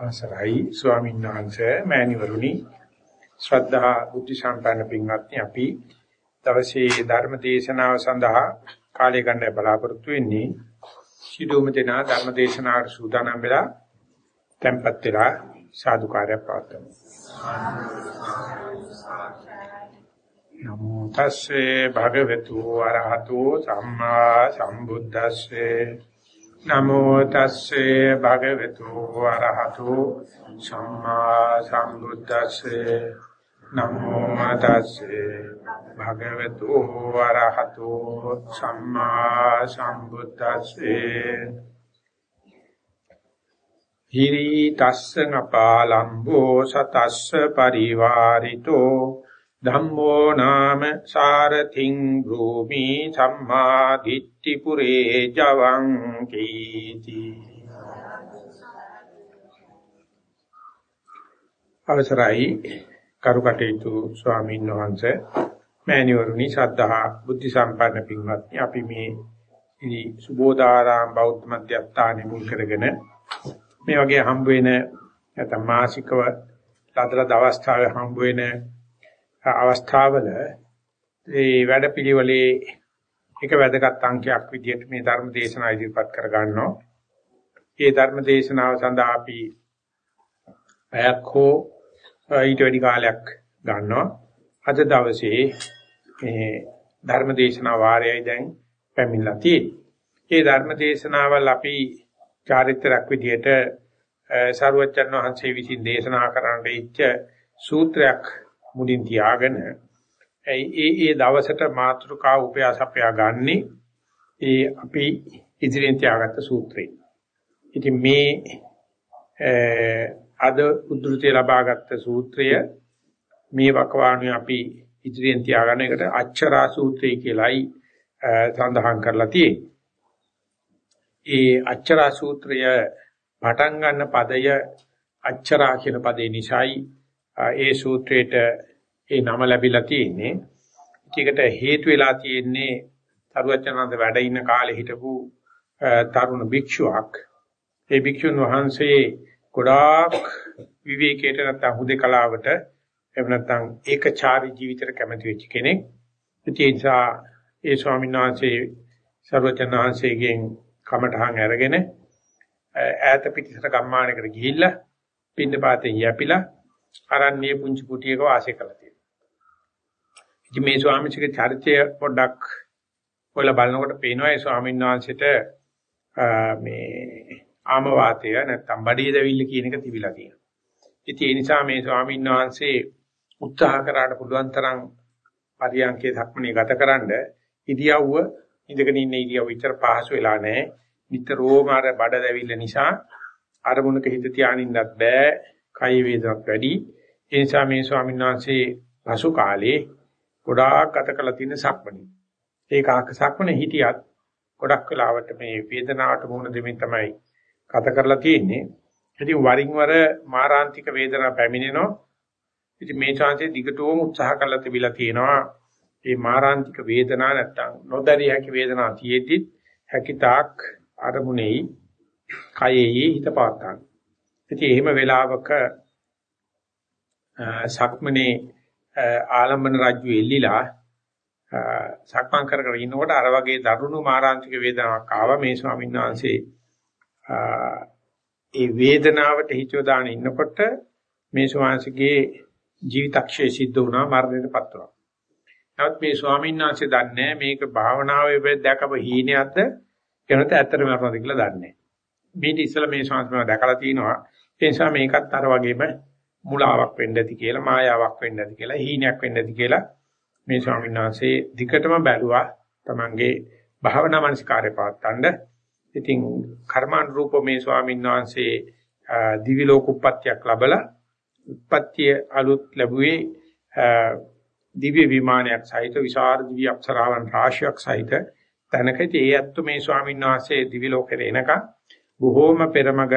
අවසරයි ස්වාමීන් වහන්සේ මෑණිවරුනි. ශ්‍රද්ධා බුද්ධ සම්පන්න පින්වත්නි අපි දවසේ ධර්ම දේශනාව සඳහා කාලය ගන්න බලාපොරොත්තු වෙන්නේ සිදුවම දෙනා ධර්ම දේශනාවට සූදානම් වෙලා tempත් වෙලා සාදුකාරය පවත්වමු. නමෝ තස්සේ භගවතු වරහතෝ සම්මා සම්බුද්දස්සේ. නමෝ තස්සේ භගවතු වරහතු සම්මා සම්බුද්දස්සේ. නමෝ තස්සේ භගවතු වරහතු සම්මා සම්බුද්දස්සේ. හිරි තස්සං අපාලම්බෝ සතස්ස පරිවාරිතෝ ධම්මෝ නාම සාරතිං භූමි සම්මා දිට්ඨි පුරේ ජවං කීති. අවසරයි කරුකටේතු ස්වාමීන් වහන්සේ මෑණිවරුනි ශ්‍රද්ධා බුද්ධ සම්පන්න පින්වත්නි අපි මේ ඉනි සුබෝධාරාම බෞද්ධ මධ්‍යස්ථානෙ මුල් කරගෙන මේ වගේ හම්බ වෙන නැත්නම් මාසිකව ලදලා දවස්තාවේ හම්බ වෙන අවස්ථාවල ඒ වැඩපිළිවෙලේ එක වැදගත් අංකයක් විදිහට මේ ධර්ම දේශනාව ඉදිරිපත් කර ගන්නවා. ඒ ධර්ම දේශනාව සඳහා අපි පැයක් හෝ ඊට වැඩි කාලයක් ගන්නවා. අද දවසේ මේ ධර්ම දේශනා වාරයයි දැන් පැමිණලා තියෙන්නේ. මේ ධර්ම දේශනාවල් අපි චාරිත්‍රාක් විදිහට සරුවච්චන් වහන්සේ විසින් දේශනා කරන්නට ඉච්ඡ සූත්‍රයක් මුලින් තියාගෙන ඒ ඒ දවසට මාතෘකා උපයාසපයා ගන්නෙ ඒ අපි ඉදිරියෙන් තියාගත්ත සූත්‍රය. ඉතින් මේ අද උද්දෘතය ලබාගත් සූත්‍රය මේ වකවානුවේ අපි ඉදිරියෙන් තියාගන්න එකට අච්චරා සූත්‍රය කියලායි සඳහන් කරලා තියෙන්නේ. ඒ අච්චරා සූත්‍රය පටන් ගන්න පදය අච්චරා කියන පදේ නිසායි ඒ සූත්‍රයට ඒ නම ලැබිලා තියෙන්නේ. ඒකට හේතු වෙලා තියෙන්නේ තරුවචනන්ද වැඩ ඉන්න කාලේ හිටපු තරුණ භික්ෂුවක්. ඒ භික්ෂුන් වහන්සේ ගොඩාක් විවේකයට නැත්නම් හුදේකලාවට එහෙම නැත්නම් ඒකචාරී ජීවිතයකට කැමති වෙච්ච කෙනෙක්. ඒ නිසා ඒ ස්වාමීන් වහන්සේ සර්වචනාංශයෙන් කමඨහන් අරගෙන ඈත පිටිසර ගම්මානයකට ගිහිල්ලා පින්නපාතෙන් යැපිලා අරන්නේ පුංචි කුටියක වාසය කළා තියෙනවා. ඉතින් මේ ස්වාමීන්ගේ චරිතය පොඩ්ඩක් ඔයලා බලනකොට පේනවා ඒ ස්වාමීන් වහන්සේට මේ ආම වාතය නැත්තම් බඩිය දැවිල්ල කියන එක තිබිලා තියෙනවා. ඉතින් ඒ නිසා මේ ස්වාමීන් වහන්සේ උත්සාහ කරාට පුළුවන් තරම් පරියන්කේ ධක්මනේ ගතකරනද ඉදියව්ව ඉඳගෙන ඉන්න ඉදියව්ව විතර පහසු වෙලා නැහැ. නිතරම අර බඩ දැවිල්ල නිසා අරමුණක හිත තියානින්නත් බෑ. කය වේදනක් වැඩි. ඒ නිසා මේ ස්වාමීන් වහන්සේ පසු කාලේ ගොඩාක් ගත කළ තියෙන සක්මණේ. ඒක සක්මණේ හිටියත් ගොඩක් වෙලාවට මේ වේදනාවට මුහුණ දෙමින් තමයි ගත කරලා තියෙන්නේ. ඉතින් වරින් වර මාරාන්තික වේදනා පැමිණෙනවා. ඉතින් මේ chance දිගටම උත්සාහ කරලා තිබිලා තියෙනවා. මේ මාරාන්තික වේදනා නැත්තම් නොදැරිය හැකි වේදනා තියෙද්දි හැකිතාක් අරමුණෙහි කයෙහි හිත පාත්තන්න. ඉතින් එහෙම වෙලාවක සක්මනේ ආලම්බන රාජ්‍ය එල්ලිලා සක්මන් කර කර ඉන්නකොට අර වගේ දරුණු මාරාන්තික වේදනාවක් ආවා මේ ස්වාමීන් වහන්සේ ඒ වේදනාවට හිතව දාන ඉන්නකොට මේ ස්වාමීන්ගේ ජීවිතක්ෂය සිද්ධ වුණා මරණයටපත් වුණා. නමුත් මේ ස්වාමීන් වහන්සේ දන්නේ මේක භාවනාවේ දැකපු හීනයක්ද එනත ඇත්තටම මරණද කියලා දන්නේ. මේ ඉතිසලා මේ ස්වාමීන් දැකලා තිනවා ඒ නිසා මේකත් අර වගේම මුලාවක් වෙන්න ඇති කියලා මායාවක් වෙන්න ඇති කියලා හීනයක් වෙන්න ඇති කියලා මේ ස්වාමීන් වහන්සේ දිකටම බැලුවා තමන්ගේ භාවනා මනස්කාරය පවත්තන්න. ඉතින් කර්මානුරූප මේ ස්වාමීන් වහන්සේ දිවි ලෝක උප්පත්තියක් ලැබලා උප්පත්තිය අලුත් ලැබුවේ දිව්‍ය විමානයක් සහිත විශාල දිව්‍ය අප්සරාවන් රාශියක් සහිත තැනකදී ඒ ඇත්ත මේ ස්වාමීන් වහන්සේ දිවි ලෝකෙට එනකම් බොහෝම පෙරමග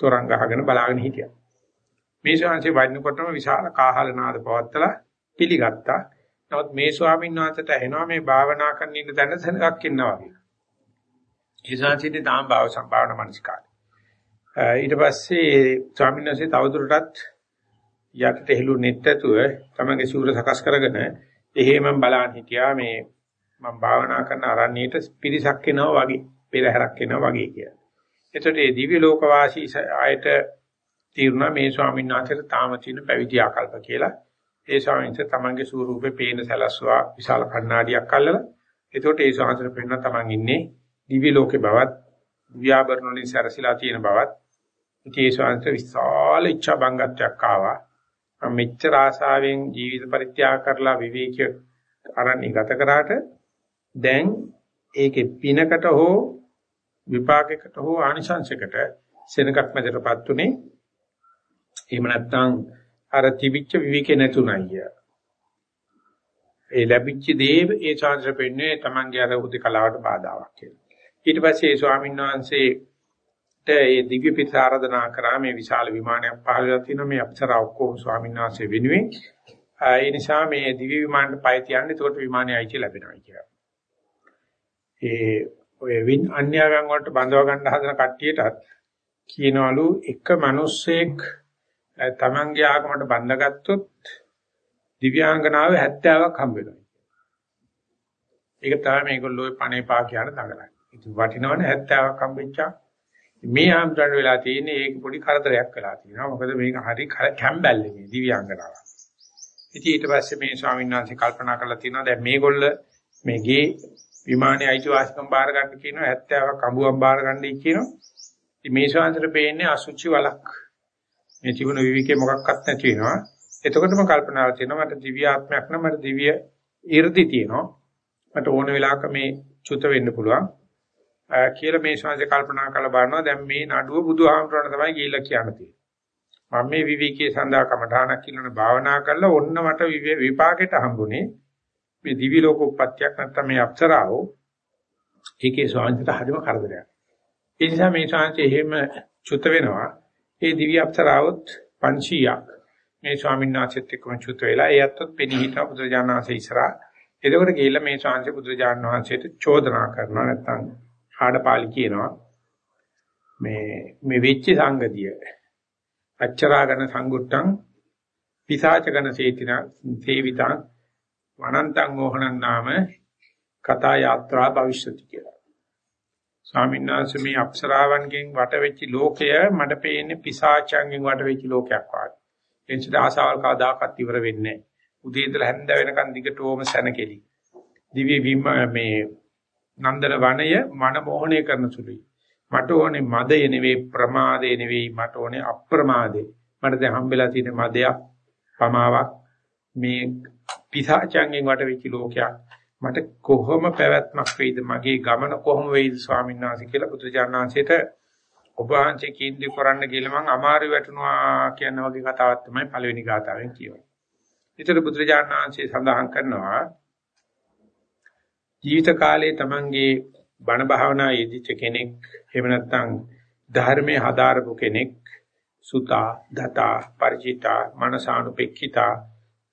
තොරන් ගහගෙන බලාගෙන හිටියා. මේ ශාංශේ වයින්නකොටම විශාල කාහල නාද පවත්තලා පිළිගත්තා. නමුත් මේ ස්වාමීන් වහන්සේට ඇහෙනවා මේ භාවනා කරන ඉන්න දැන සෙනගක් ඉන්නවා වගේ. ඒ ශාංශිතේ තාම භාව සම්භාවන මනස්කාරය. ඊට පස්සේ ස්වාමීන් වහන්සේ තවදුරටත් යටට හෙළුනෙත් ඇතුව තමගේ සූර සකස් කරගෙන එහෙමම බලන් හිටියා මේ මම භාවනා කරන අරණියට පිරිසක් එනවා වගේ පෙරහැරක් එනවා වගේ කියලා. එතකොට මේ දිව්‍ය ලෝක වාසී ආයත තීරුණා මේ ස්වාමීන් වහන්සේට තාම තියෙන පැවිදි ආකල්ප කියලා. ඒ ස්වාමීන් වහන්සේ තමන්ගේ ස්වරූපේ පේන සලස්වා විශාල කණ්ණාඩියක් අල්ලලා එතකොට ඒ ස්වාමීන් වහන්සේ පෙන්න තමන් ඉන්නේ දිව්‍ය ලෝකේ බවත් ව්‍යාපරණ වලින් සැරසීලා තියෙන බවත් ඉතින් ඒ ස්වාමීන් වහන්සේ විශාල ඉච්ඡා බංගත්වයක් ආවා. මම මෙච්චර ආසාවෙන් ජීවිත පරිත්‍යාග කරලා විවේකී අරණි ගත කරාට දැන් ඒකේ පිනකට හෝ විපාකයකට හෝ ආනිශංසයකට සෙනගක් මැදටපත් උනේ එහෙම නැත්නම් අර තිබිච්ච විවේකේ නැතුණයි. ඒ ලැබිච්ච දේ ඒ chance පෙන්නේ Tamange අර උදේ කලාවට බාධාවක් කියලා. ඊට පස්සේ ඒ ස්වාමීන් වහන්සේට ඒ දිව්‍ය පිට ආරාධනා කරා මේ විශාල විමානයක් පහළ වෙලා තියෙනවා මේ අප්සරා ඔක්කොම ස්වාමීන් වහන්සේ වෙනුවෙන්. ඒ නිසා මේ දිව්‍ය විමානට පය තියන්නේ එතකොට විමානය අයිති ලැබෙනවා කියලා. ඒ ඔය වින් අන්‍යාගම් වලට බඳව ගන්න හදන කට්ටියටත් කියනවලු එක මිනිස්සෙක් තමන්ගේ ආගමට බඳගත්තොත් දිව්‍යාංගනාව 70ක් හම්බ වෙනවා. ඒක තමයි මේගොල්ලෝ පණේ පා කියන දඟලන්නේ. ඉතින් වටිනවනේ 70ක් හම්බෙච්චා. මේ ආම්තරණ වෙලා තියෙන්නේ ඒක පොඩි කරදරයක් වෙලා තියෙනවා. මොකද මේක හරි කැම්බැල්ලේ මේ දිව්‍යාංගනාව. ඉතින් ඊට පස්සේ මේ ස්වාමීන් වහන්සේ කල්පනා කරලා තියෙනවා දැන් මේගොල්ල මේ ගේ විමානයේ අයිතිවාසිකම් බාර ගන්න කියනවා 70ක් අඹුවක් බාර ගන්නයි කියනවා. ඉතින් මේ ශාන්තර පේන්නේ අසුචි වලක්. මේ තිබුණ විවිකේ මොකක්වත් නැති වෙනවා. එතකොටම කල්පනාවක් තියෙනවා මට දිව්‍ය ආත්මයක් නම් මට දිව්‍ය 이르දි තියෙනවා. මට ඕන වෙලාවක මේ චුත වෙන්න පුළුවන්. කියලා මේ ශාන්තේ කල්පනා කරලා බලනවා දැන් මේ නඩුව බුදුහාමරණ තමයි ගිහිල්ලා කියන්න තියෙන්නේ. මම මේ විවිකේ සඳහා කමඨාණක් කියන භාවනා කරලා ඔන්න මට විපාකෙට හම්බුනේ මේ දිවි ලෝක උප්පත්තියක් නැත්තම් මේ අප්සරාවෝ ඒකේ ස්වාංශයට හරිම කරදරයක්. ඒ නිසා මේ ස්වාංශය එහෙම චුත වෙනවා. ඒ දිව්‍ය අප්සරාවොත් 500ක් මේ ස්වාමීන් වහන්සේත් එක්කම චුත වෙලා ඒ අත්වත් පෙනී හිටා බුදුරජාණන් වහන්සේ ඉස්සරහා. එතකොට ගිහිල්ලා මේ ස්වාංශය බුදුරජාණන් වහන්සේට චෝදනා කරනවා නැත්තම් ආඩපාලි කියනවා. මේ මේ වෙච්ච සංගතිය අච්චරාගන සංගුට්ටං පිසාචගන සේතින සේවිතං වනන්තං මෝහනං නාම කතා යාත්‍රා භවිෂ්‍යති කියලා. ස්වාමීන් වහන්සේ මේ අප්සරාවන්ගෙන් වට වෙච්ච ලෝකය මට පේන්නේ පිසාචයන්ගෙන් වට වෙච්ච ලෝකයක් වගේ. එනිසා ආසාවල් කවදාකවත් ඉවර වෙන්නේ නැහැ. උදේ ඉඳලා හැන්ද වෙනකන් දිගටම සැනකෙලි. දිව්‍ය විම මේ නන්දන වනය මන මොහණය කරන සුළුයි. මට ඕනේ මදය නෙවෙයි ප්‍රමාදය නෙවෙයි මට ඕනේ අප්‍රමාදේ. මට දැන් හම්බෙලා තියෙන මදයක් පමාවක් මේ පිසාචයන්ගෙන් වට වෙච්ච ලෝකයක් මට කොහොම පැවැත්මක් වෙයිද මගේ ගමන කොහොම වෙයිද ස්වාමීන් වහන්සේ කියලා පුත්‍රජානන් වහන්සේට ඔබ වහන්සේ කීන්දි කරන්න කියලා මං අමාරු වැටුණා කියන වගේ කතාවක් තමයි පළවෙනි ගාතාවෙන් කියවන්නේ. ඊටර පුත්‍රජානන් වහන්සේ සඳහන් කරනවා ජීවිත කාලයේ Tamanගේ බණ භාවනා යෙදිච්ච කෙනෙක් එහෙම නැත්නම් ධර්මයේ හදාරපු කෙනෙක් සුතා දතා ಪರಿචිතා මනසානුපෙක්ඛිතා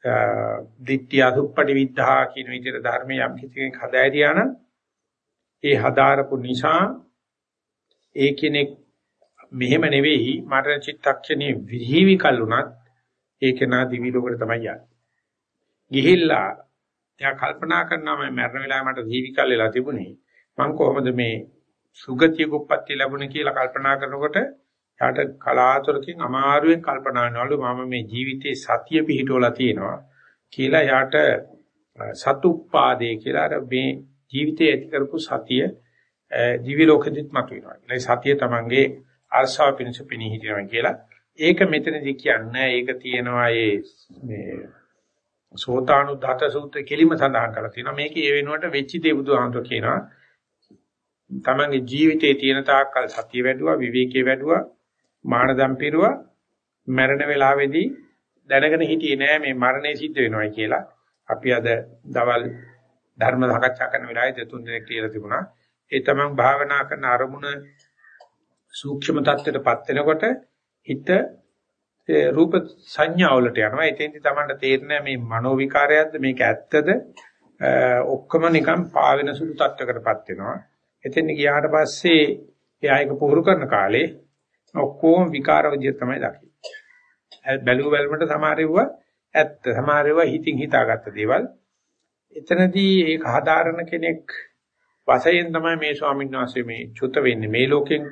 දිට්ඨිය සුප්පටි විද්ධා කියන විදිහට ධර්මයේ යම් කිසි කෙනෙක් හදාරියා නම් ඒ හදාරපු නිසා ඒ කෙනෙක් මෙහෙම නෙවෙයි මරණ චිත්තක්ෂණේ විහිවි කල්ුණත් ඒක නා දිවි ලෝකෙට තමයි යන්නේ. ගිහිල්ලා එයා කල්පනා කරනවා මම මරණ වෙලාවේ මට ජීවි කල් වෙලා තිබුණේ. මම කොහොමද මේ සුගතිය කුප්පත්ති ලැබුණේ කියලා කල්පනා කරනකොට යාට කලාතුරකින් අමාරුවෙන් කල්පනා කරනවලු මම මේ ජීවිතේ සතිය පිහිටවලා තියෙනවා කියලා යාට සතුප්පාදේ කියලා අර මේ ජීවිතේ ඇති කරපු සතිය දිවි ලෝකෙදිත් මතුවෙනවා. ඒ සතිය තමංගේ ආශාව පිණිස පිණි හිටිනවා කියලා. ඒක මෙතනදී කියන්නේ ඒක තියෙනවා මේ සෝතානුද්ධත සූත්‍ර කෙලිම සඳහන් කරලා තියෙනවා. මේක ඒ වෙනුවට වෙච්ච දේ බුදුහාමර කියනවා. තමන්ගේ ජීවිතයේ තියෙන තාක්කල් සතිය වැඩුවා, විවේකයේ වැඩුවා, මානදම් පිරුවා, මරණ වේලාවේදී දැනගෙන හිටියේ නෑ මේ මරණය සිද්ධ වෙනවයි කියලා. අපි අද දවල් ධර්ම සාකච්ඡා කරන වෙලාවේ දෙතුන් දෙනෙක් කියලා තිබුණා. ඒ තමන් භාවනා කරන අරමුණ සූක්ෂම தත්ත්වයටපත් වෙනකොට හිත රූප සංඥාවලට යනවා. එතෙන්දි තමන්ට තේරෙන්නේ මේ මනෝ විකාරයක්ද මේක ඇත්තද? ඔක්කොම නිකන් පාවෙන සුළු தත්වයකටපත් වෙනවා. එතෙන් ගියාට පස්සේ එයා ඒක පුහුරු කරන කාලේ ඔක්කොම විකාර විදිය තමයි දකින්නේ. බැලුව බැලමට සමහරෙව්ව ඇත්ත සමහරෙව්ව හිතින් හිතාගත්ත දේවල්. එතනදී ඒක ආධාරණ කෙනෙක් වශයෙන් තමයි මේ ස්වාමීන් වහන්සේ මේ චුත වෙන්නේ මේ ලෝකෙන්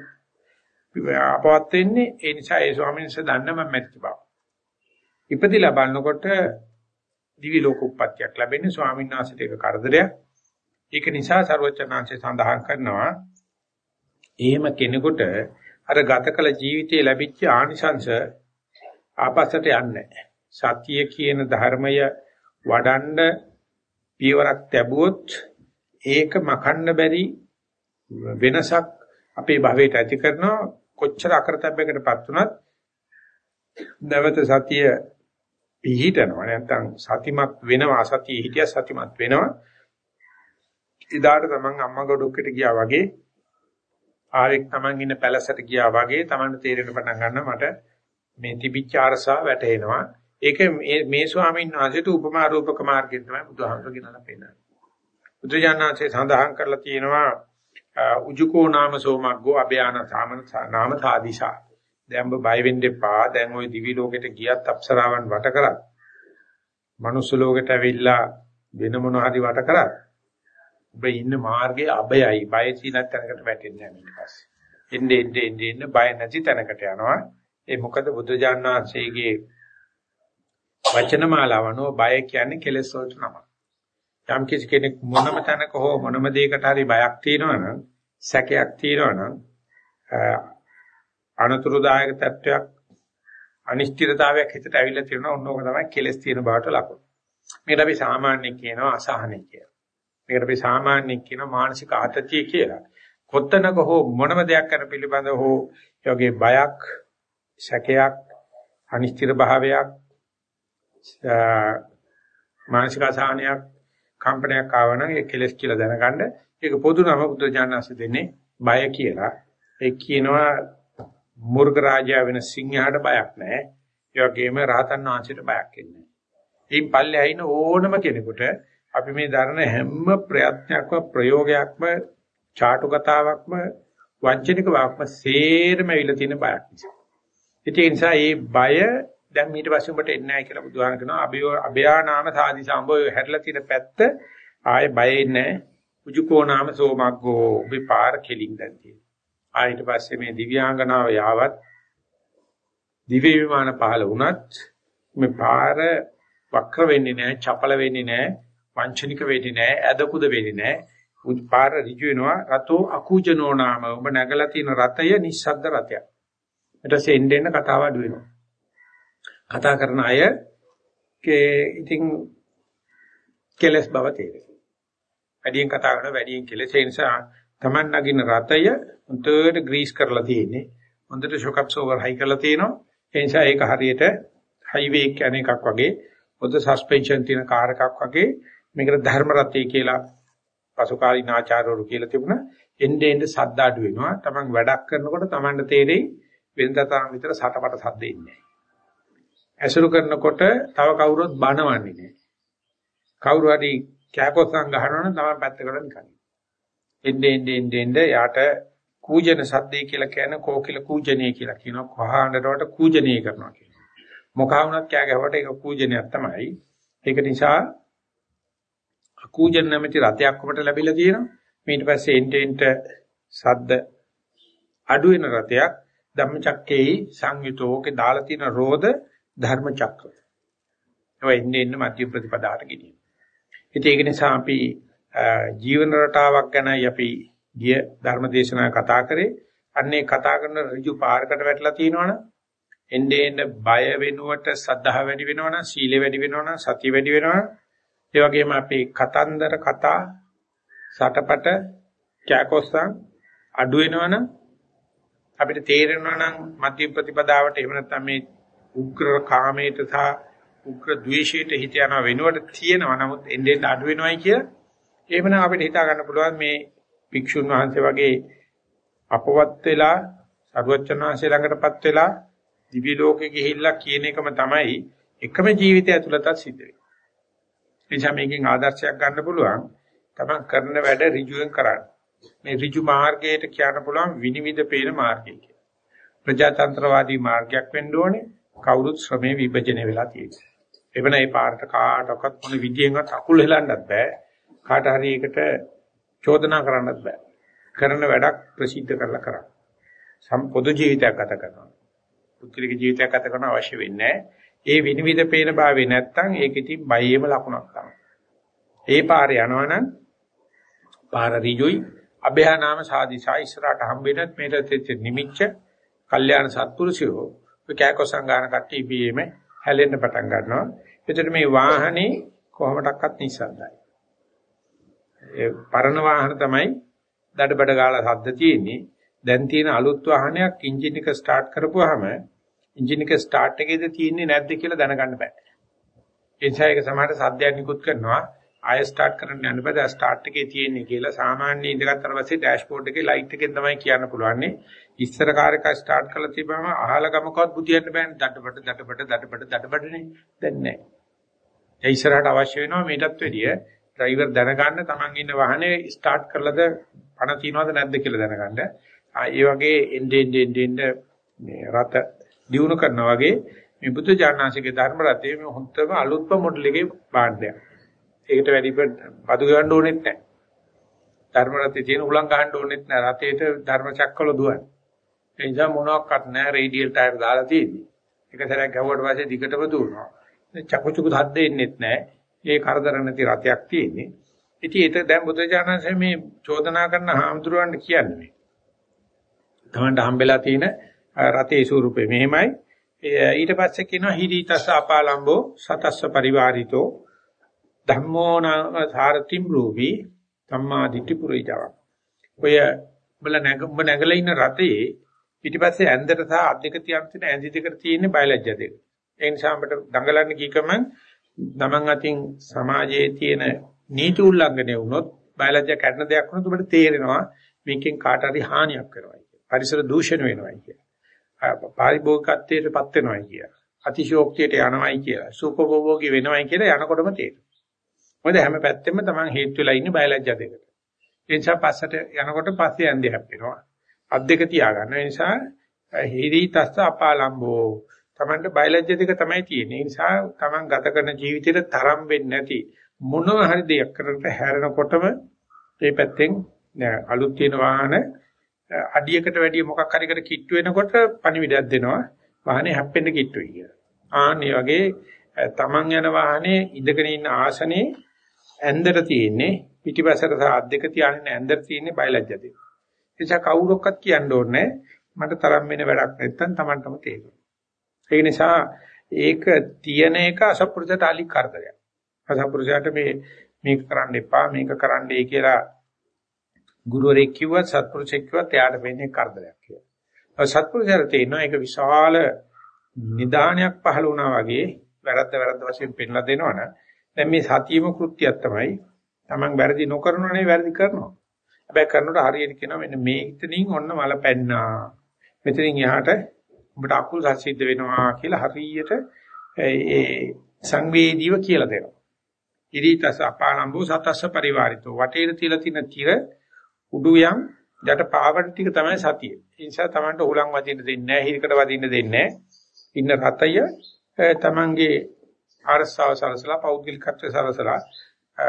අපවත් වෙන්නේ ඒ නිසා ඒ ස්වාමීන් වහන්සේ දන්න මම මැරිච්ච බව. ඉපදිලා බලනකොට දිවි ලෝක උප්පත්තියක් ලැබෙන්නේ ස්වාමීන් වහන්සේට ඒක කරදරයක්. ඒක නිසා ਸਰවචනාංශය සඳහන් කරනවා එහෙම කෙනෙකුට අර ගත කළ ජීවිතයේ ලැබිච්ච ආනිසංශ ආපස්සට යන්නේ සත්‍ය කියන ධර්මය වඩන්න පියවරක් ලැබුවොත් ඒක මකන්න බැරි වෙනසක් අපේ භවයට ඇති කරනවා. කොච්චර අකරතැබ්බයකටපත් උනත් දවත සතිය පිහිටනවා. නැත්නම් සතිමත් වෙනවා. අසතිය හිටිය සතිමත් වෙනවා. ඉදාට තමන් අම්මා ගොඩක්කට ගියා වගේ ආවෙක් තමන් ඉන්න පැලසට ගියා වගේ තමන්ට තේරෙන්න පටන් ගන්නවා මට මේ තිබිච්ච අරසා වැටෙනවා. ඒක මේ ස්වාමීන් වහන්සේට උපමා රූපක මාර්ගයෙන් තමයි බුදුහාමුදුරු ගෙනලා පෙන්නන්නේ. බුදුජානනාංශේ සඳහන් කරලා තියෙනවා උජුකෝ නාම සෝමග්ගෝ අභයාන සාමන නාම සාදිශා දැන් ඔබ බය වෙන්න එපා. දැන් ওই දිවි ලෝකෙට ගියත් අප්සරාවන් වට කරත් මනුස්ස ලෝකෙට ඇවිල්ලා වෙන මොන හරි වට කරත් ඔබ ඉන්න මාර්ගයේ අබයයි බය සීනත් තැනකට වැටෙන්නේ නැහැ ඊට පස්සේ. එන්නේ එන්නේ එන්නේ බය නැති තැනකට යනවා. ඒ මොකද බුදුජානනාංශයේ වචන මාලාවනෝ බය කියන්නේ කෙලෙස් වලට නම. යම් කිසි කෙනෙක් මොනම තැනක හෝ මොනම දෙයකට හරි බයක් තියෙනවනම් සැකයක් තියෙනවනම් අනතුරුදායක තත්වයක් අනිශ්චිතතාවයක් හිතට ඇවිල්ලා තියෙනවා ඕනෝක තමයි කෙලස් තියෙන බවට ලකුණු. මේකට අපි සාමාන්‍ය කියනවා අසහනයි කියලා. මේකට අපි සාමාන්‍යයෙන් කියන මානසික ආතතිය කියලා. කොත්තනක හෝ මොනම දෙයක් කරන පිළිබඳව හෝ යෝගේ බයක්, සැකයක්, අනිශ්චිත භාවයක්, මානසික අසහනයක්, කම්පනයක් ආවනම් ඒ කෙලස් කියලා දැනගන්න. ඒක පොදු නම බුද්ධ ඥානස දෙන්නේ බය කියලා. ඒ කියනවා මුර්ග රාජයා වෙන සිංහයාට බයක් නැහැ. ඒ වගේම රහතන් වහන්සේට බයක් ඉන්නේ. ඉන් පල්ලෙහා ඉන්න ඕනම කෙනෙකුට අපි මේ දරන හැම ප්‍රයත්නයක්ම ප්‍රයෝගයක්ම ചാටු කතාවක්ම වංචනික වාක්ම සේරම ඇවිල්ලා තියෙන බයක් නිසා. ඒ නිසා මේ බය දැන් ඊට පස්සේ උඹට එන්නේ නැහැ කියලා බුදුහාම කියනවා අභයෝ අභයා නාම සාදි සම්බෝ හැටලා තියෙන පැත්ත ආයේ බයෙ නැහැ. උජුකෝ නාම සෝමග්ගෝ ඔබේ පාර කෙලින් දැන් තියෙනවා. ආ ඊට පස්සේ මේ දිව්‍යාංගනාව යාවත් දිව්‍ය විමාන පහළ වුණත් මේ පාර වක්‍ර වෙන්නේ නැහැ, චපල වෙන්නේ නැහැ, වංචනික වෙන්නේ නැහැ, ඇදකුද වෙන්නේ නැහැ. පාර ඍජු වෙනවා. රතෝ අකුජනෝ නාම. ඔබ නැගලා තියෙන රතය නිස්සද්ද රතයක්. ඊට පස්සේ එන්න එන්න කතාව අඩු වෙනවා. කතා කරන අය ඉතින් කෙලස් බව තේරෙනවා. වැඩියෙන් කතා කරන වැඩියෙන් කෙලස් ඒ නිසා Taman නගින රතය හොඳට ග්‍රීස් කරලා තියෙන්නේ. හොඳට ෂොක් අබ්සෝවර් හයි කරලා තියෙනවා. ඒ නිසා ඒක හරියට හයිවේ එක යන එකක් වගේ පොද සස්පෙන්ෂන් තියෙන කාර් එකක් වගේ මේකට ධර්ම රතය කියලා පසු කාලීන ආචාර්යවරු කියලා තිබුණා. එnde end සද්ද අඩු වෙනවා. Taman වැඩක් කරනකොට Tamanට තේරෙයි වෙනදා තරම් විතර සටපට සද්ද ඉන්නේ ඇසුරු කරනකොට තව කවුරුත් බනවන්නේ නැහැ. කවුරු හරි කෑකොස්සන් ගහනවනම් තමයි පැත්තකට නිකන්. එnde end end end යාට කූජන සද්දේ කියලා කියන කෝකිල කූජනීය කියලා කියනවා. කොහාඬට කූජනීය කරනවා කියනවා. මොකා වුණත් කෑ ගැහුවට ඒක කූජනයක් තමයි. ඒක නිසා අකූජන නැමැති රතයක් ඔබට ලැබිලා තියෙනවා. ඊට පස්සේ එන්ට එන්ට සද්ද අඩු වෙන රතයක් ධම්මචක්කේයි සංයුතෝකේ දාලා තියෙන රෝධ ධර්ම චක්‍ර. ඒවා ඉන්නේ ඉන්න මධ්‍ය ප්‍රතිපදාට ගෙනියන. ඉතින් ඒක නිසා අපි ජීවන රටාවක් ගැනයි අපි ගිය ධර්ම දේශනා කතා කරේ. අන්නේ කතා කරන ඍජු පාරකට වැටලා තියෙනවනේ. එන්නේ එන්න බය වෙනුවට සද්ධා වැඩි වෙනවනම් සීලෙ වැඩි වෙනවනම් සතිය වැඩි වෙනවනම් ඒ වගේම අපි කතන්දර කතා සටපට කෑකොස්සන් අඩු වෙනවනම් අපිට තේරෙනවා නම් මධ්‍ය ප්‍රතිපදාවට එහෙම නැත්නම් මේ උග්‍ර කාමයට සහ උග්‍ර ද්වේෂයට හිත යන වෙනුවට තියෙනවා. නමුත් එන්නේ අඩු වෙනවයි කිය. එහෙමනම් අපිට හිතා ගන්න පුළුවන් මේ භික්ෂුන් වහන්සේ වගේ අපවත් වෙලා සරුවච්චන් වහන්සේ ළඟටපත් වෙලා දිවි ලෝකෙ ගිහිල්ලා කියන එකම තමයි එකම ජීවිතය ඇතුළතත් සිද්ධ වෙන්නේ. නිසා මේකෙන් ආදර්ශයක් ගන්න පුළුවන්. තමන් කරන වැඩ ඍජුවෙන් කරන්න. මේ ඍජු මාර්ගයට කියන්න පුළුවන් විනිවිද පේන මාර්ගය කියලා. ප්‍රජාතන්ත්‍රවාදී මාර්ගයක් වෙන්න ඕනේ. කවුරුත් ශ්‍රමයේ විභජනය වෙලා තියෙනවා. එවන මේ පාරට කාටවත් මොන විදියෙන්වත් අකුල් හෙලන්නත් බෑ. කාට හරි එකට චෝදනා කරන්නත් බෑ. කරන වැඩක් ප්‍රසිද්ධ කරලා කරා. සම්පොදු ජීවිතයක් ගත කරනවා. පුත්‍රික ජීවිතයක් ගත කරන අවශ්‍ය වෙන්නේ ඒ විනිවිද පේන භාවේ නැත්තම් ඒක ඉතින් බයෙම ලකුණක් තමයි. ඒ පාරේ යනවනම් පාර ඍජුයි අභයානාම සාදිසා ඉස්සරහට හම්බෙන්නත් මේට තෙච්ච නිමිච්ච කල්යාණ සත්පුරුෂයෝ ඔය කෑකො සංගාන කට්ටිය ඉබේම හැලෙන්න පටන් ගන්නවා. එතකොට මේ වාහනේ කොහොමඩක්වත් නිසද්දයි. ඒ පරණ වාහන තමයි දඩබඩ ගාලා සද්ද තියෙන්නේ. දැන් තියෙන අලුත් වාහනයක් එන්ජින් එක ස්ටාර්ට් කරපුවාම එන්ජින් එක ස්ටාර්ට් එකේද තියෙන්නේ නැද්ද කියලා දැනගන්න බෑ. ඒ නිසා ඒක සමහරට සද්දයක් නිකුත් කරනවා. ආය ස්ටාර්ට් කරන්න යන්න බෑ. ස්ටාර්ට් එකේ තියෙන්නේ කියලා සාමාන්‍ය ඉඳගත්තට පස්සේ ඩෑෂ්බෝඩ් එකේ ලයිට් එකෙන් තමයි කියන්න පුළුවන්. ඉස්සර කාර් එක ස්ටාර්ට් කරලා තිබ්බම අහල ගමකවත් බුදියන්න බෑනේ. දඩබඩ දඩබඩ දඩබඩ දඩබඩනේ. දැන් නෑ. ඒ ඉස්සරහට අවශ්‍ය වෙනවා මේකටත් වැඩිය ඩ්‍රයිවර් දැනගන්න තමන් ඉන්න වාහනේ ස්ටාර්ට් කරලාද පණ තියනවද නැද්ද කියලා දැනගන්න. ඒ වගේ එන්නේ එන්නේ මේ රත දිනු කරනවා වගේ මේ බුද්ධ ඥානාසිකේ ධර්ම රතේ මේ හොන්තම අලුත්ම මොඩල් එකේ භාණ්ඩයක්. ඒකට වැඩි පදු ගන්න ඕනෙත් නැහැ. ධර්ම රතේ තියෙන උලං ගහන්න ඕනෙත් නැහැ. රතේට ධර්ම චක්කවල දුවන්නේ. ඒ නිසා මොනවත් නැහැ රේඩියල් ටයර් දාලා තියෙන්නේ. එක සැරයක් ගැහුවට පස්සේ දිගටම දුවනවා. චකු චකු හද්ද එන්නෙත් නැහැ. ඒ කරදර නැති රතයක් තියෙන්නේ. ඉතින් ඒක දැන් බුද්ධ ඥානසේ මේ චෝදනා කරන හාමුදුරුවන්ට කියන්නේ. තමන්ට හම්බෙලා තියෙන රතේ ස්වරූපේ මෙහෙමයි. ඊට පස්සේ කියනවා හිරිතස අපාලම්බෝ සතස්ස පරිවාරිතෝ ධම්මෝ නාම සාරතිම් රූපි සම්මා දිට්ඨි පුරිජව. ඔය බල නැග ඔබ නැගලා ඉන්න රතේ පිටිපස්සේ ඇඳට සහ අත් දෙක තියන් තියෙන ඇඳි දෙකට තියෙන බයලජ්‍ය දෙක. ඒ නිසා අපිට දඟලන්න කීකම තමන් අතින් සමාජයේ තියෙන නීති උල්ලංඝනය වුණොත් බයලජ්‍ය කැඩෙන දෙයක් වුණොත් ඔබට තේරෙනවා මේකෙන් කාට හරි හානියක් කරනවා කියලා. පරිසර දූෂණ වෙනවා කියලා. පාරිභෝගිකත්වයටපත් වෙනවයි කියලා. අතිශෝක්තියට යනවයි කියලා. සුඛෝපභෝගී වෙනවයි කියලා යනකොටම තේරෙනවා. මොකද හැම පැත්තෙම Taman හේතු වෙලා ඉන්නේ බයලජ්ජා දෙකට. ඒ නිසා පස්සට යනකොට පස්සේ යන්දි හැප්පෙනවා. අත් දෙක තියාගන්න. ඒ නිසා හිරි තස්ස අපාලම්බෝ Tamanට බයලජ්ජා දෙක තමයි තියෙන්නේ. ඒ නිසා Taman ගත කරන ජීවිතේට තරම් වෙන්නේ නැති මොනවා හරි දෙයක් කරකට හැරෙනකොටම මේ පැත්තෙන් අලුත් තියෙන වාහන අඩියකට වැඩිය මොකක් හරි කර කිට්ටු වෙනකොට පණිවිඩයක් දෙනවා වාහනේ හැප්පෙන්න කිට්ටුයි කියලා. ආන් මේ වගේ තමන් යන වාහනේ ඉඳගෙන ඉන්න ආසනේ ඇන්දර තියෙන්නේ පිටිපසට සහ අත් දෙක තියාගෙන ඇන්දර තියෙන්නේ බයලජ්‍ය දෙක. එනිසා කවුරක්වත් කියන්න ඕනේ මට තරම් වෙන වැඩක් නැත්තම් Tamanටම තේරෙනවා. ඒ නිසා ඒක තියෙන එක අසපුරුෂට අලි කරදරයක්. අසපුරුෂයාට මේ මේක කරන්න එපා මේක කරන්නයි කියලා ගුරුවරයෙක් කිව්වත් සත්පුරුෂයෙක් කිව්වත් එයාට වෙන්නේ කරදරයක් කියලා. සත්පුරුෂයාට තේිනවා ඒක විශාල නිදානයක් පහළ වුණා වගේ වැරද්ද වැරද්ද වශයෙන් පෙන්ලා දෙනවනේ. දැන් මේ සතියම කෘත්‍යයක් තමයි. Taman වැරදි නොකරනවනේ වැරදි කරනවා. හැබැයි කරනකොට හරියට කියනවා මෙන්න මේ ඉතනින් ඔන්න මල පැන්නා. මෙතනින් එහාට උඹට අකුල් සංසිද්ධ වෙනවා කියලා හරියට ඒ සංවේදීව කියලා දෙනවා. ඉරිතස අපාලම්බෝ සතස්ස පරිවාරිතෝ වටේට තියලා තියෙන tira උඩු යම් යට පාවඩ ටික තමයි සතිය. ඒ නිසා Tamanට උලන් වදින්න දෙන්නේ නැහැ, හිරකට වදින්න දෙන්නේ නැහැ. ඉන්න රතය තමන්ගේ අරසාව සලසලා පෞද්ගලිකත්වය සලසලා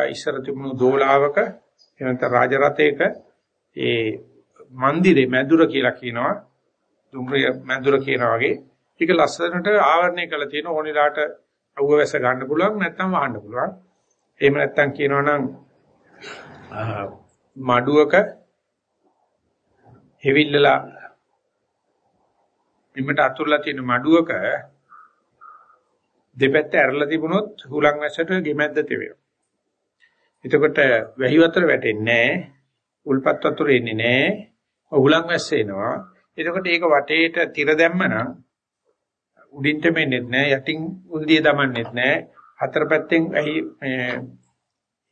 ඉස්සර තිබුණු දෝලාවක එනත රාජ රථයක ඒ મંદિરේ මැදුර කියලා කියනවා. දුම්රිය මැදුර කියනවා වගේ. ඒක ලස්සනට ආවරණය කරලා තියෙන ඕනිලාට අවුව වැස ගන්න පුළුවන් නැත්නම් වහන්න පුළුවන්. එහෙම නැත්නම් කියනවනම් මඩුවක හෙවිල්ලලා බිමට අතුරලා තියෙන මඩුවක දෙපැත්ත ඇරලා තිබුණොත් හුලං වැස්සට ගෙමැද්ද තෙවෙනවා. එතකොට වැහි වතුර වැටෙන්නේ නැහැ. උල්පත් වතුර එන්නේ නැහැ. හුලං වැස්ස එනවා. එතකොට ඒක වටේට tira දැම්මනම් උඩින්ට මෙන්නේත් නැහැ. යටින් උල්දිය දමන්නෙත් නැහැ. හතර පැත්තෙන් ඇහි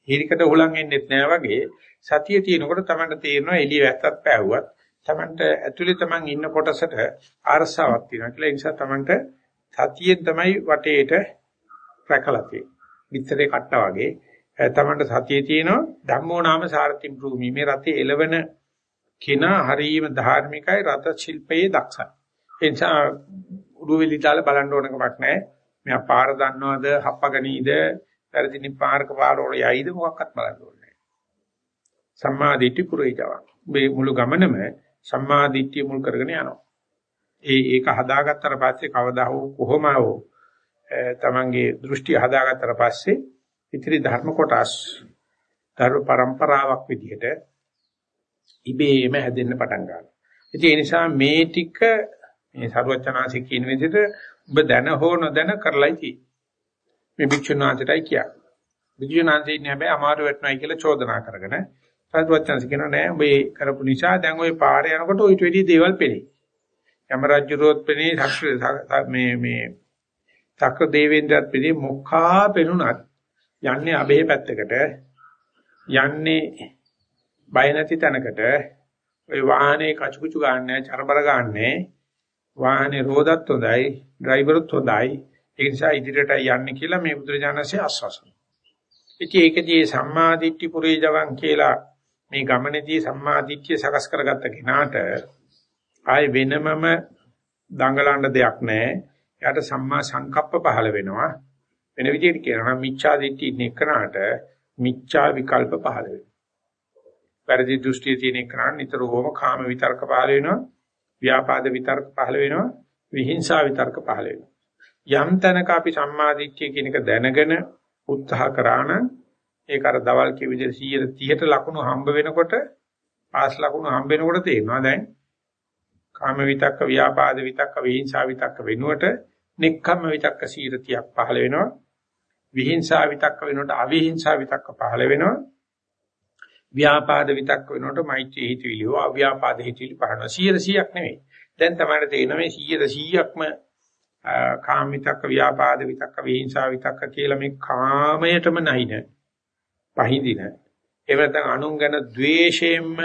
හිරිකට හුලං එන්නෙත් නැහැ වගේ සතිය තියෙනකොට තමන්ට තේරෙනවා එළිය වැස්සක් පෑවුවත් තමන්ට ඇතුලේ තමන් ඉන්න කොටසට අරසාවක් තියෙනවා කියලා ඒ නිසා තමන්ට සතියෙන් තමයි වටේට රැකලා තියෙන්නේ. විතරේ කට්ටා වගේ තමන්ට සතියේ තියෙනවා ධම්මෝ නාම සාරතිම් භූමි මේ රතේ එළවෙන කෙනා හරීම ධාර්මිකයි රත ශිල්පයේ දක්ෂයි. ඒ නිසා උඩුවෙලි දාලා බලන්න ඕන කමක් නැහැ. මෙයා පාර දන්නවද, හප්පගනීද, වැරදිනි පාරක පාර වල යයිද මොකක්වත් බලන්න ඕනේ නැහැ. සම්මා දිට්ඨි පුරේජවක්. මේ මුළු ගමනම සම්මා දිට්ඨිය මුල් කරගෙන යනවා. ඒ ඒක හදාගත්තට පස්සේ කවදා හෝ කොහොම හෝ තමන්ගේ දෘෂ්ටි හදාගත්තට පස්සේ ඉතිරි ධර්ම කොටස් ධර්ම પરම්පරාවක් විදිහට ඉබේම හැදෙන්න පටන් ගන්නවා. ඉතින් ඒ නිසා මේ ටික මේ සරුවචනාසි කියන විදිහට ඔබ දැන හෝ නොදැන කරලයි තියෙන්නේ. මේ භික්ෂුනාන්තයටයි කියන්නේ. භික්ෂුනාන්තය ඉන්නේ හැබැයි අමාරු වෙටනයි කියලා චෝදනා කරගෙන සරුවචනාසි කියනවා නෑ ඔබ ඒ කරපු නිසා දැන් ওই පාරේ යනකොට ඊට වැඩි දේවල් පෙනේ. යම රජුරෝත් පෙනේ මේ මේ චක්‍ර දේවේන්ද්‍රයත් පෙනේ මොකා පෙනුනත් යන්නේ අබේ පැත්තකට යන්නේ බය නැති තැනකට ওই වාහනේ කචුකුචු ගන්නෑ චරබර ගන්නෑ වාහනේ රෝදත් හොඳයි ඩ්‍රයිවරුත් හොඳයි ඒ නිසා ඉදිරියට යන්නේ කියලා මේ බුදුරජාණන්සේ ආස්වාසන. ඉතින් ඒකදී සම්මාදිට්ඨි පුරේ ජවන් කියලා මේ ගමනේදී සම්මාදිට්ඨිය සකස් කරගත්ත කෙනාට ආයේ වෙනමම දඟලන්න දෙයක් නැහැ. එයාට සම්මා සංකප්ප පහළ වෙනවා. වෙන විදිහට කියනවා මිච්ඡා දිට්ඨි නිකරාට මිච්ඡා විකල්ප පහළ වෙනවා. පරිදි දෘෂ්ටිය තියෙන එකන නිතරම කාම විතර්ක පහළ වෙනවා. ව්‍යාපාද විතර්ක පහළ වෙනවා. විහිංසා විතර්ක පහළ වෙනවා. යම් තැනක අපි සම්මා දිට්ඨිය කියන එක දැනගෙන උත්සාහ කරා නම් ඒක අර දවල් කිය විදිහට 130ට ලකුණු හම්බ වෙනකොට පාස් ලකුණු හම්බ වෙනකොට තේරෙනවා. දැන් කාම විතක්ක ව්‍යාපාද විතක්ක විහිංසා විතක්ක වෙනුවට නෙක්ඛම්ම විතක්ක 130ක් පහළ වෙනවා. විහිංසා විතක්ක වෙනකොට අවිහිංසා විතක්ක පහළ වෙනවා. ව්‍යාපාද විතක්ක වෙනකොට මෛත්‍රී හිතවිලි හෝ අව්‍යාපාද හිතවිලි පහළනවා 100ක් නෙවෙයි දැන් තමයි තේරෙනවා මේ 100%ක්ම කාම විතක්ක ව්‍යාපාද විතක්ක විහිංසා විතක්ක කියලා මේ කාමයටම නැහින පහඳින එහෙම නැත්නම් අනුන් ගැන ද්වේෂයෙන්ම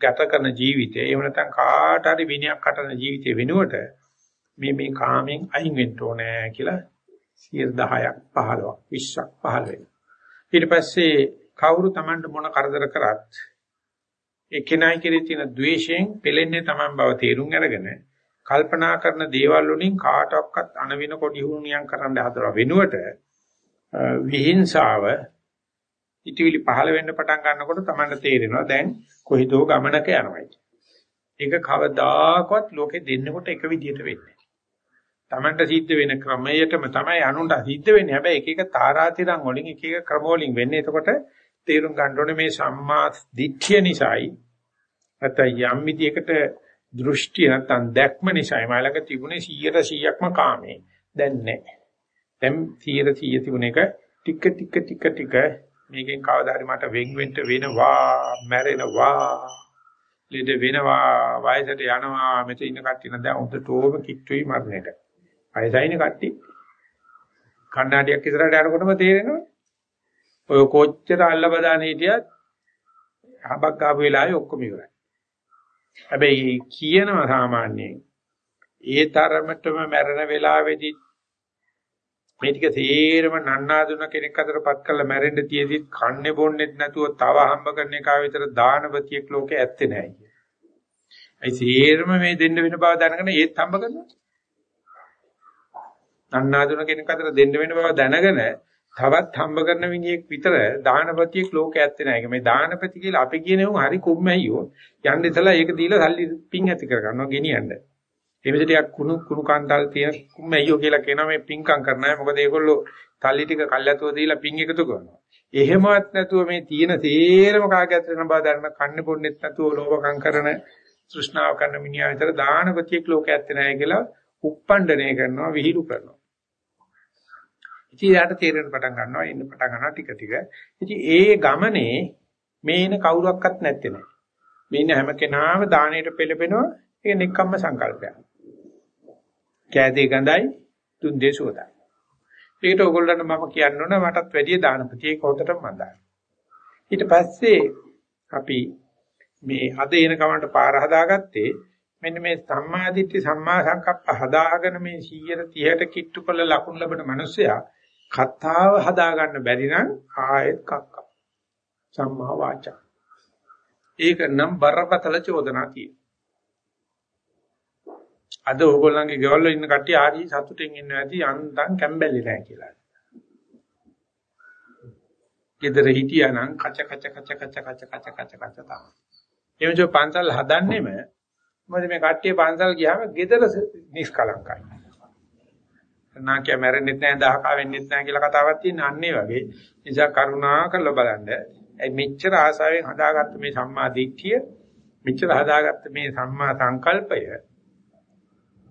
ගත කරන ජීවිතය එහෙම නැත්නම් කාට හරි විනයක් කටන ජීවිතය වෙනුවට මේ මේ කාමෙන් අයින් වෙන්න ඕනේ කියලා 10ක් 15ක් 20ක් 15 වෙනවා. ඊට පස්සේ කවුරු Tamanට මොන කරදර කරත් ඒ කෙනායි කෙරේ තියෙන द्वේෂයෙන් පෙලෙන්නේ Taman බව තේරුම් අරගෙන කල්පනා කරන දේවල් වලින් කාටවත් අනවින කොටි හුණියම් කරන්න හදලා වෙනුවට විහිංසාව ඉතිවිලි පහළ වෙන්න පටන් ගන්නකොට Tamanට තේරෙනවා දැන් කොහිදෝ ගමනක යනවායි. ඒක කවදාකවත් ලෝකෙ දෙන්නකොට එක විදිහට වෙන්නේ තමන්ට සිද්ධ වෙන ක්‍රමයටම තමයි අනුන්ට සිද්ධ වෙන්නේ. හැබැයි එක එක තාරාතිරම් වලින් එක එක ක්‍රම වලින් වෙන්නේ. එතකොට තේරුම් ගන්න ඕනේ මේ සම්මා දිට්ඨිය නිසායි නැත්නම් යම් විදියකට දෘෂ්ටි නැත්නම් දැක්ම නිසායි මලක තිබුණේ 100%ක්ම කාමේ. දැන් නැහැ. දැන් 100% තිබුණ එක ටික ටික ටික ටික මේකෙන් කවදා හරි මට වෙන් වෙන්න වෙනවා, මැරෙනවා, ලෙඩ වෙනවා, වයසට යනවා, මෙතන ඉන්න කට්ටිය නම් දැන් උඩටෝම කිට්ටුයි මරණයට. වයසයින කට්ටිය. කණ්ණාඩියක් ඉස්සරහට යනකොටම තේරෙනවා. ඔය කොච්චර අල්ලබදාන හිටියත් හබක් ගාපු වෙලාවේ ඔක්කොම ඉවරයි. හැබැයි කියනවා සාමාන්‍යයෙන් ඒ තරමටම මැරෙන වෙලාවේදී මේ ටික තේරම නන්නාදුන කෙනෙක් අතරපත් කරලා මැරෙන්න තියේදී කන්නේ බොන්නෙත් නැතුව තව හම්බ කරන එක විතර දානපතියෙක් ලෝකේ ඇත්තේ නැහැ කිය. ඒ තේරම මේ දෙන්න වෙන බව දැනගෙන ඒත් හම්බ කරනවා. නන්නාදුන කෙනෙක් අතර දෙන්න වෙන බව දැනගෙන තවත් හම්බ කරන විදියෙක් විතර දානපතියෙක් ලෝකේ ඇත්තේ නැහැ. මේ දානපති කියලා අපි කියන උන් හරි කුම්මැයියෝ. යන්න ඉතලා ඒක දීලා සල්ලි පින් ඇති කර ගන්නවා ගෙනියන්න. ඒ විදිහට ටිකක් කුණු කුණු කාන්තාල් තියෙන කුම්මැයියෝ කියලා කියනවා මේ පින්කම් කරන අය. මොකද ඒගොල්ලෝ සල්ලි ටික කල්යතුව දීලා පින් එකතු කරනවා. එහෙමවත් නැතුව මේ තියෙන තේරම කාගයත් වෙන බව දරන කන්නේ පොන්නෙත් නැතුව ලෝභකම් කරන තෘෂ්ණාව කරන මිනිහා විතර දානපතියෙක් ලෝකේ ඇත්තේ නැහැ කියලා උප්පණ්ඩණය කරනවා විහිළු කරනවා. ඉතින් යාට තේරෙන්න පටන් ගන්නවා එන්න පටන් ගන්නවා ටික ටික. ඉතින් ඒ ගමනේ මේන කවුරක්වත් නැත්තේ නෑ. මේන හැම කෙනාම දාණයට පෙළඹෙනවා. ඒක නික්කම්ම සංකල්පයක්. කෑදේ ගඳයි තුන් දේශෝදයි. ඒකට ඕගොල්ලන්ට මම කියන්න ඕන මටත් වැඩිය දානපති ඒක හොතටම මන්දාන. ඊට පස්සේ අපි මේ අද එන කමන්ට පාර හදාගත්තේ මෙන්න මේ සම්මාදිට්ඨි සම්මා සංකප්ප හදාගෙන මේ 130ට කිට්ටු කළ ලකුණු ලැබෙන මිනිසයා කතාව හදා ගන්න බැරි නම් ආයෙත් කක්ක. සම්මා වාචා. ඒක නම් බරපතල චෝදනා තියෙනවා. අද ඕගොල්ලන්ගේ ගෙවල් වල ඉන්න කට්ටිය ආරි සතුටින් ඉන්නවා ඇති අන්තම් කැම්බැලි නැහැ කියලා. ගෙදර හිටියානම් කච කච කච කච කච කච කච කච තමයි. එමුජ පන්සල් හදන්නෙම මොකද මේ කට්ටිය පන්සල් ගියාම ගෙදර නිස්කලංකයි. නාකිය මැරෙන්නෙත් නැහැ දහකා වෙන්නෙත් නැහැ කියලා කතාවක් තියෙන අන්නේ වගේ. නිසා කරුණා කරලා බලන්න. ඒ මෙච්චර ආසාවෙන් හදාගත්ත මේ සම්මා දිට්ඨිය මෙච්චර හදාගත්ත මේ සම්මා සංකල්පය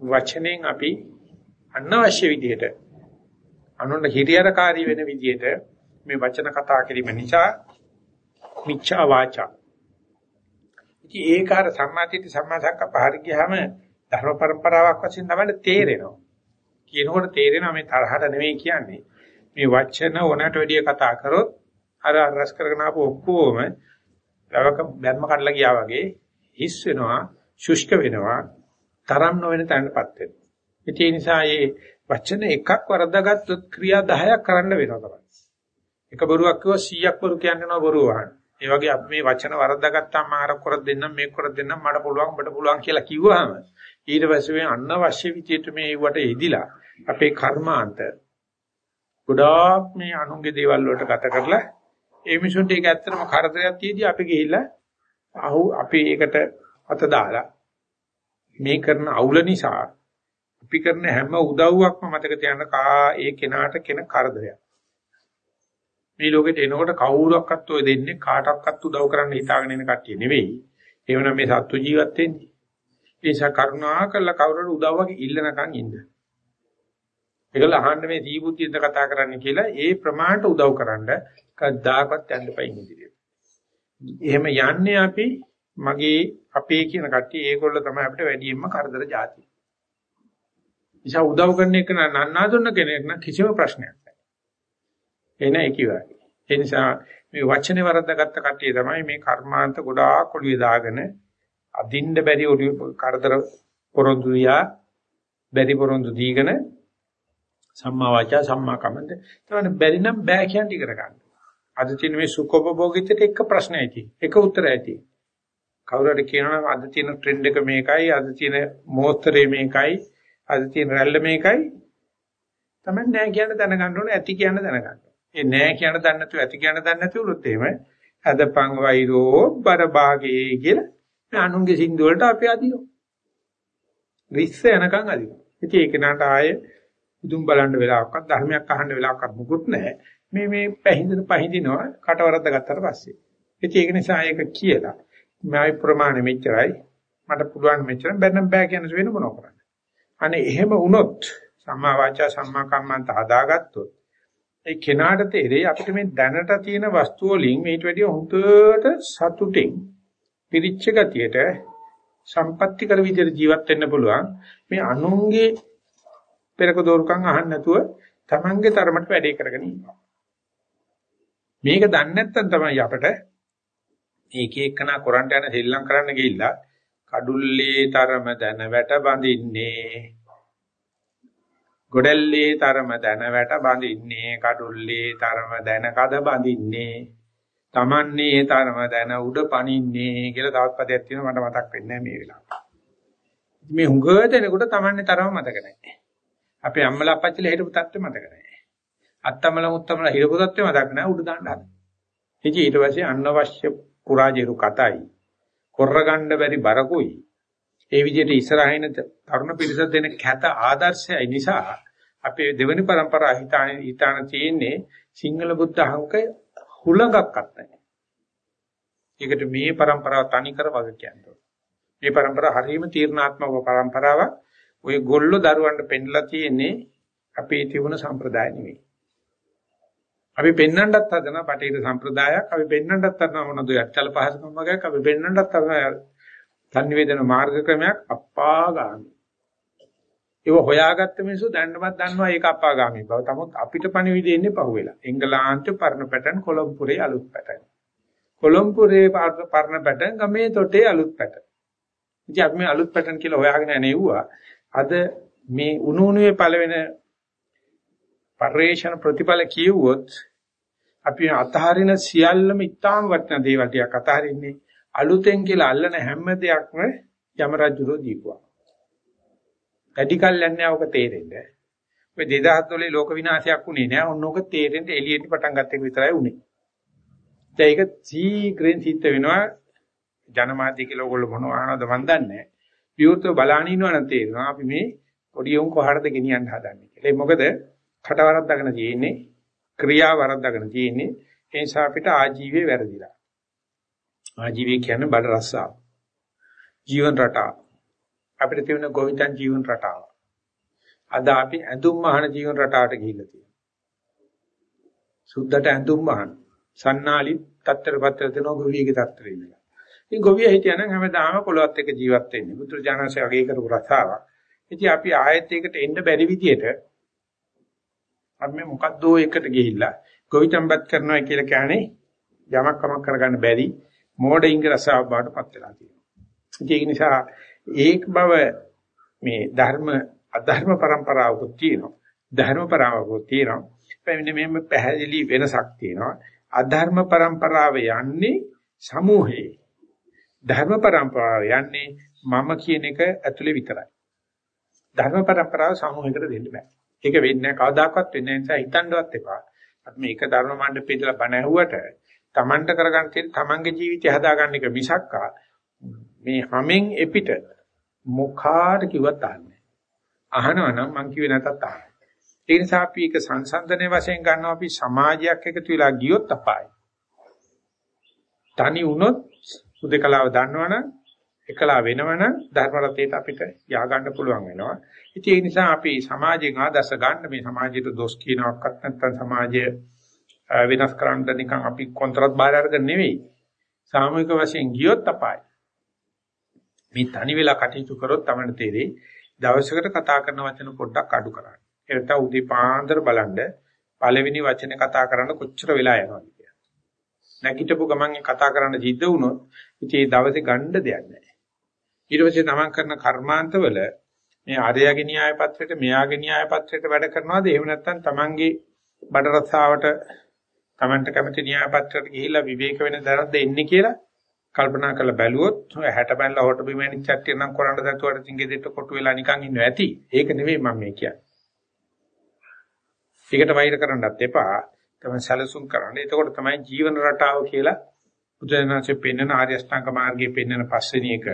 වචනෙන් අපි අනවශ්‍ය විදිහට අනුන්ට හිරියරකාරී වෙන විදිහට මේ වචන කතා කිරීම නිසා මිච්ඡා වාචා. ඉතින් ඒක අර සම්මාදිට්ඨි සම්මාසංකප්ප හරි ගියාම ධර්ම પરම්පරාවක් වශයෙන් තමයි තේරෙනවා. කියනකොට තේරෙනවා මේ තරහට නෙවෙයි කියන්නේ. මේ වචන ඕනට වැඩිය කතා කරොත් අර රස කරගෙන ආපු ඔක්කොම ලවක බැම්ම කඩලා ගියා වගේ හිස් වෙනවා, ශුෂ්ක වෙනවා, තරම් නොවන තැනටපත් වෙනවා. ඒ නිසා මේ වචන එකක් වරද්දාගත්තොත් ක්‍රියා 10ක් කරන්න වෙනවා තමයි. එක බොරුවක් කිව්වා 100ක් බොරු කියන්නනවා බොරුව වහන්න. ඒ වගේ අපි මේ වචන වරද්දාගත්තාම මාර කරක් දෙන්නම් මේක කරක් දෙන්නම් මට පුළුවන් මට පුළුවන් කියලා කිව්වහම ඊට පස්සේ මේ අනවශ්‍ය විදියට මේ වට එදිලා අපේ කර්මාන්ත ගොඩාක් මේ අනුන්ගේ දේවල් වලට ගත කරලා ඒ මිනිසුන්ට ඒක ඇත්තටම කරදරයක් තියදී අපි ගිහිල්ලා අහු අපි ඒකට අත දාලා මේ කරන අවුල නිසා අපි කරන හැම උදව්වක්ම මතක තියාගන්න කා ඒ කෙනාට කෙන කරදරයක් මේ ලෝකෙට එනකොට කවුරක්වත් ඔය දෙන්නේ කාටවත් උදව් කරන්න හිතාගෙන ඉන්න කට්ටිය නෙවෙයි. ඒවනම් මේ සත්තු ජීවත් වෙන්නේ. ඒ නිසා කරුණා කරලා කවුරුහරි උදව්වක් ඉල්ලනකන් ඉන්න. ඒකල අහන්න මේ දීබුද්ධියද කතා කරන්න කියලා ඒ ප්‍රමාණයට උදව් කරන්න කද්දාකවත් යන්න පයින් ඉදිරියට. එහෙම යන්නේ අපි මගේ අපේ කියන කට්ටිය ඒගොල්ලෝ තමයි අපිට වැඩියෙන්ම කරදර જાති. නිසා උදව් කරන එක නන්නාඳුන කෙනෙක් නම් කිසිම ප්‍රශ්නයක් එන එකයි. ඒ නිසා මේ වචනේ වරද්දාගත්ත කට්ටිය තමයි මේ කර්මාන්ත ගොඩාක් ඔළුවේ දාගෙන අදින්න බැරි ඔළුවේ කරදර පොරොන්දු දියා බැරි පොරොන්දු දීගෙන සම්මා වාචා සම්මා කමන්ත. ඒතකොට බැරි නම් බෑ කියන ටික කරගන්න. අද තියෙන මේ සුඛෝපභෝගීත්වයට එක ප්‍රශ්නයි තියෙන්නේ. එක උත්තරයි තියෙන්නේ. කවුරු හරි කියනවා අද තියෙන ට්‍රෙන්ඩ් එක මේකයි, අද තියෙන මෝස්තරේ මේකයි, අද තියෙන රැල්ල මේකයි. තමයි නෑ කියන දැනගන්න ඕනේ, ඇති කියන දැනගන්න. ඒ නෑ කියන දන්නේ නැතුව ඇති කියන දන්නේ නැතුව උනොත් එහෙම අදපං වෛරෝ බරභාගේ කියලා මේ අනුන්ගේ සින්දු වලට අපි අදිනවා. විශ්ස යනකම් අදිනවා. ඉතින් ඒක නට ආයේ උදුම් බලන්න වෙලාවක්වත් ධර්මයක් අහන්න වෙලාවක්වත් මුකුත් නැහැ. මේ මේ පැහිඳින පහින්දිනවා කටවරද්ද ගත්තට පස්සේ. ඉතින් ඒක නිසා ඒක කියලා මයි ප්‍රමාණය මෙච්චරයි. මට පුළුවන් මෙච්චර. බැන්නම් බෑ කියන වෙන මොනව කරන්නේ. අනේ එහෙම වුණොත් සම්මා වාචා සම්මා කම්මන්ත හදාගත්තොත් ඒ කෙනාට තේරෙයි අපිට මේ දැනට තියෙන වස්තු වලින් මේට වැඩිය හොඳට සතුටින් පිරිච්ච ගතියට සම්පත්‍ති කර විදිහට ජීවත් වෙන්න පුළුවන්. මේ අනුන්ගේ පෙරක දෝරුකම් අහන්න නැතුව Tamange තරමට වැඩේ කරගෙන ඉන්නවා. මේක දන්නේ නැත්නම් තමයි අපිට මේක එක්කනා කරන්ට යන ශ්‍රී කරන්න ගිහිල්ලා කඩුල්ලේ තරම දැන වැට බඳින්නේ ගොඩල්ලේ තරම දන වැට බඳින්නේ කඩුල්ලේ තරම දන කද බඳින්නේ තමන්නේ තරම දන උඩ පනින්නේ කියලා තවත් පදයක් තියෙනවා මට මතක් වෙන්නේ මේ වෙලාවට. මේ හුඟ දෙනකොට තමන්නේ තරම මතක නැහැ. අපේ අම්මලා අප්පච්චිලා හිටපු තත්ත්වෙ මතක නැහැ. අත්තමලා මුත්තමලා හිටපු තත්ත්වෙ මතක නැහැ උඩ දාන්න හදන. ඉතින් ඊට පස්සේ අනවශ්‍ය කුරාජේරු කතයි කොරගන්න බැරි බරකුයි ඒ විදිහට ඉස්සරහින තරුණ පිරිස දෙන කැත ආදර්ශය නිසා අපේ දෙවෙනි પરම්පරා හිතාන හිතාන තියෙන්නේ සිංහල බුද්ධ අහංක හුලඟක්වත් නැහැ. ඒකට මේ પરම්පරාව තනිකර වග කියන්නේ. මේ પરම්පරාව හරීම තීර්ණාත්මක પરම්පරාවක්. ඔය ගොල්ලෝ දරුවන්ට පෙන්ලා තියෙන්නේ අපේ තිබුණ සම්ප්‍රදාය නෙවෙයි. අපි පෙන්වන්නත් හදන බටහිර සම්ප්‍රදායක් අපි පෙන්වන්නත් හදන මොනවද යක්කල පහසුකම් වගේක් අපි පෙන්වන්නත් හදන සංනිවේදන මාර්ග ක්‍රමයක් අප්පාගාමි. ඒක හොයාගත්ත මිනිස්සු දැන්නවත් දන්නවා ඒක අප්පාගාමි බව. තමොත් අපිට පණිවිඩ එන්නේ පහුවෙලා. එංගලන්ත පරණ පැටර්න් කොළඹපුරේ අලුත් පැටර්න්. කොළඹපුරේ පරණ පැටර්න් ගමේ තොටේ අලුත් පැටර්න්. ඉතින් අපි මේ අලුත් පැටර්න් කියලා හොයාගෙන යනෙව්වා. අද මේ උණු උණුවේ පළවෙන පරිේශන ප්‍රතිඵල කියුවොත් අපි අතහරින සියල්ලම ඉතාම වටිනා දේවල් ටිකක් අතහරින්නේ අලුතෙන් කියලා අල්ලන හැම දෙයක්ම යම රජුරෝ දීපුවා. වැඩි කල් යන්නේ ඔක තේරෙන්නේ. ඔය 2012 ලෝක විනාශයක් උනේ නෑ. ඔන්න ඔක තේරෙන්න එළියට පටන් ගත්ත එක විතරයි උනේ. දැන් ඒක සීක්‍රෙන් සිද්ධ වෙනවා ජනමාධ්‍ය කියලා ඔයගොල්ලෝ මොනවා අහනවද මන් දන්නේ නෑ. විවෘතව බලාගෙන ඉන්නවනම් තේරෙනවා අපි මේ පොඩි උන් කොහටද ගෙනියන්න හදන්නේ කියලා. ඒ මොකද කට වරද්දාගෙන තියෙන්නේ ක්‍රියා වරද්දාගෙන තියෙන්නේ ඒ නිසා අපිට ආජීවයේ වැරදිලා. ආජීවය කියන්නේ බඩ රස්සාව. ජීවන රටාව. අපිට තියෙන ගෝවිතන් ජීවන රටාව. අද අපි ඇඳුම් මහන ජීවන රටාවට ගිහිල්ලා තියෙනවා. සුද්ධට ඇඳුම් මහන. සන්නාලි තත්තර පත්තර දෙන ගොවියගේ තත්තර ඉන්නවා. ඉතින් ගොවිය හිටියනම් හැමදාම පොළොවත් එක්ක ජීවත් වෙන්නේ. බුදුර ජානසය වගේ කරපු රසාවක්. ඉතින් අපි ආයෙත් ඒකට එන්න බැරි විදියට අපි මේ මොකද්දෝ එකට ගිහිල්ලා ගොවිතැන්පත් කරනවා කියලා කියන්නේ යමක් කමක් කරගන්න බැරි මෝඩින්ග රසාව බාටපත් වෙලා තියෙනවා. ඒක නිසා ඒක බව මේ ධර්ම අධර්ම પરම්පරාවකුත් තියෙනවා. ධර්ම પરම්පරාවකුත් තියෙනවා. එපමණ මෙහෙම පැහැදිලි වෙනසක් තියෙනවා. අධර්ම પરම්පරාව යන්නේ සමූහේ. ධර්ම પરම්පරාව යන්නේ මම කියන එක ඇතුලේ විතරයි. ධර්ම પરම්පරාව සමූහයකට දෙන්න බෑ. ඒක වෙන්නේ නැහැ කවදාකවත් වෙන්නේ නැහැ නිසා හිතන්නවත් එපා. අපි මේක ධර්ම මණ්ඩපේ ඉඳලා බණ ඇහුවට Tamanට කරගන්න තියෙන Tamanගේ ජීවිතය හදාගන්න එක මිසක්කා මේ හැමෙන් එපිට මොකාට කිව්වත් අහන්නේ. අහනවා නම් මං කිව්වේ නැතත් අහනවා. ඒ නිසා අපි ඒක සංසන්දනයේ වශයෙන් ගන්නවා අපි සමාජයක් එකතු වෙලා ගියොත් අපායි. තනි වුණොත් උදේකලාව දන්නවනම් එකලා වෙනවනම් ධර්ම රතේට අපිට යා ගන්න පුළුවන් වෙනවා. ඉතින් ඒ නිසා අපි සමාජයෙන් ආදර්ශ ගන්න මේ සමාජයට දොස් කියනවක්වත් නැත්නම් සමාජය වෙනස් කරන්න නිකන් අපි කොන්ත්‍රාත් බාර අරගෙන නෙවෙයි. සාමූහික වශයෙන් ගියොත් අපායි. මේ තනි වෙලා කටයුතු කරොත් තමයි තේරෙයි දවසකට කතා කරන වචන පොඩ්ඩක් අඩු කරන්න. ඒ නැත්නම් උදේ පාන්දර බලන්න පළවෙනි වචනේ කතා කරන්න කොච්චර වෙලා යනවද කියලා. නැගිටපු ගමන් කතා කරන්න සිද්ධ වුණොත් ඉතින් ඒ දවසේ ගන්න දෙයක් නැහැ. ඊට පස්සේ තමන් කරන කර්මාන්තවල මේ ආර්යගේ න්‍යාය පත්‍රයට මෙයාගේ න්‍යාය පත්‍රයට වැඩ කරනවාද එහෙම නැත්නම් තමන්ගේ බඩ රස්සාවට තමන්ට කැමති න්‍යාය පත්‍රයට ගිහිල්ලා විවේක වෙන දරද්ද එන්නේ කියලා කල්පනා කරලා බැලුවොත් 60 බැලලා හොට බිමෙන් චට්ටිය නම් කරන්න දැතුවට තින්ගේ දෙට කොටු වෙලා නිකන් ඉන්නව ඇති. ඒක නෙවෙයි මම මේ කියන්නේ. ඒකට වෛර කරන්නත් එපා. තමයි සැලසුම් කරන්න. එතකොට තමයි ජීවන රටාව කියලා බුදුරජාණන්සේ පෙන්වන ආර්ය අෂ්ටාංග මාර්ගයේ පෙන්වන පස්වෙනි එක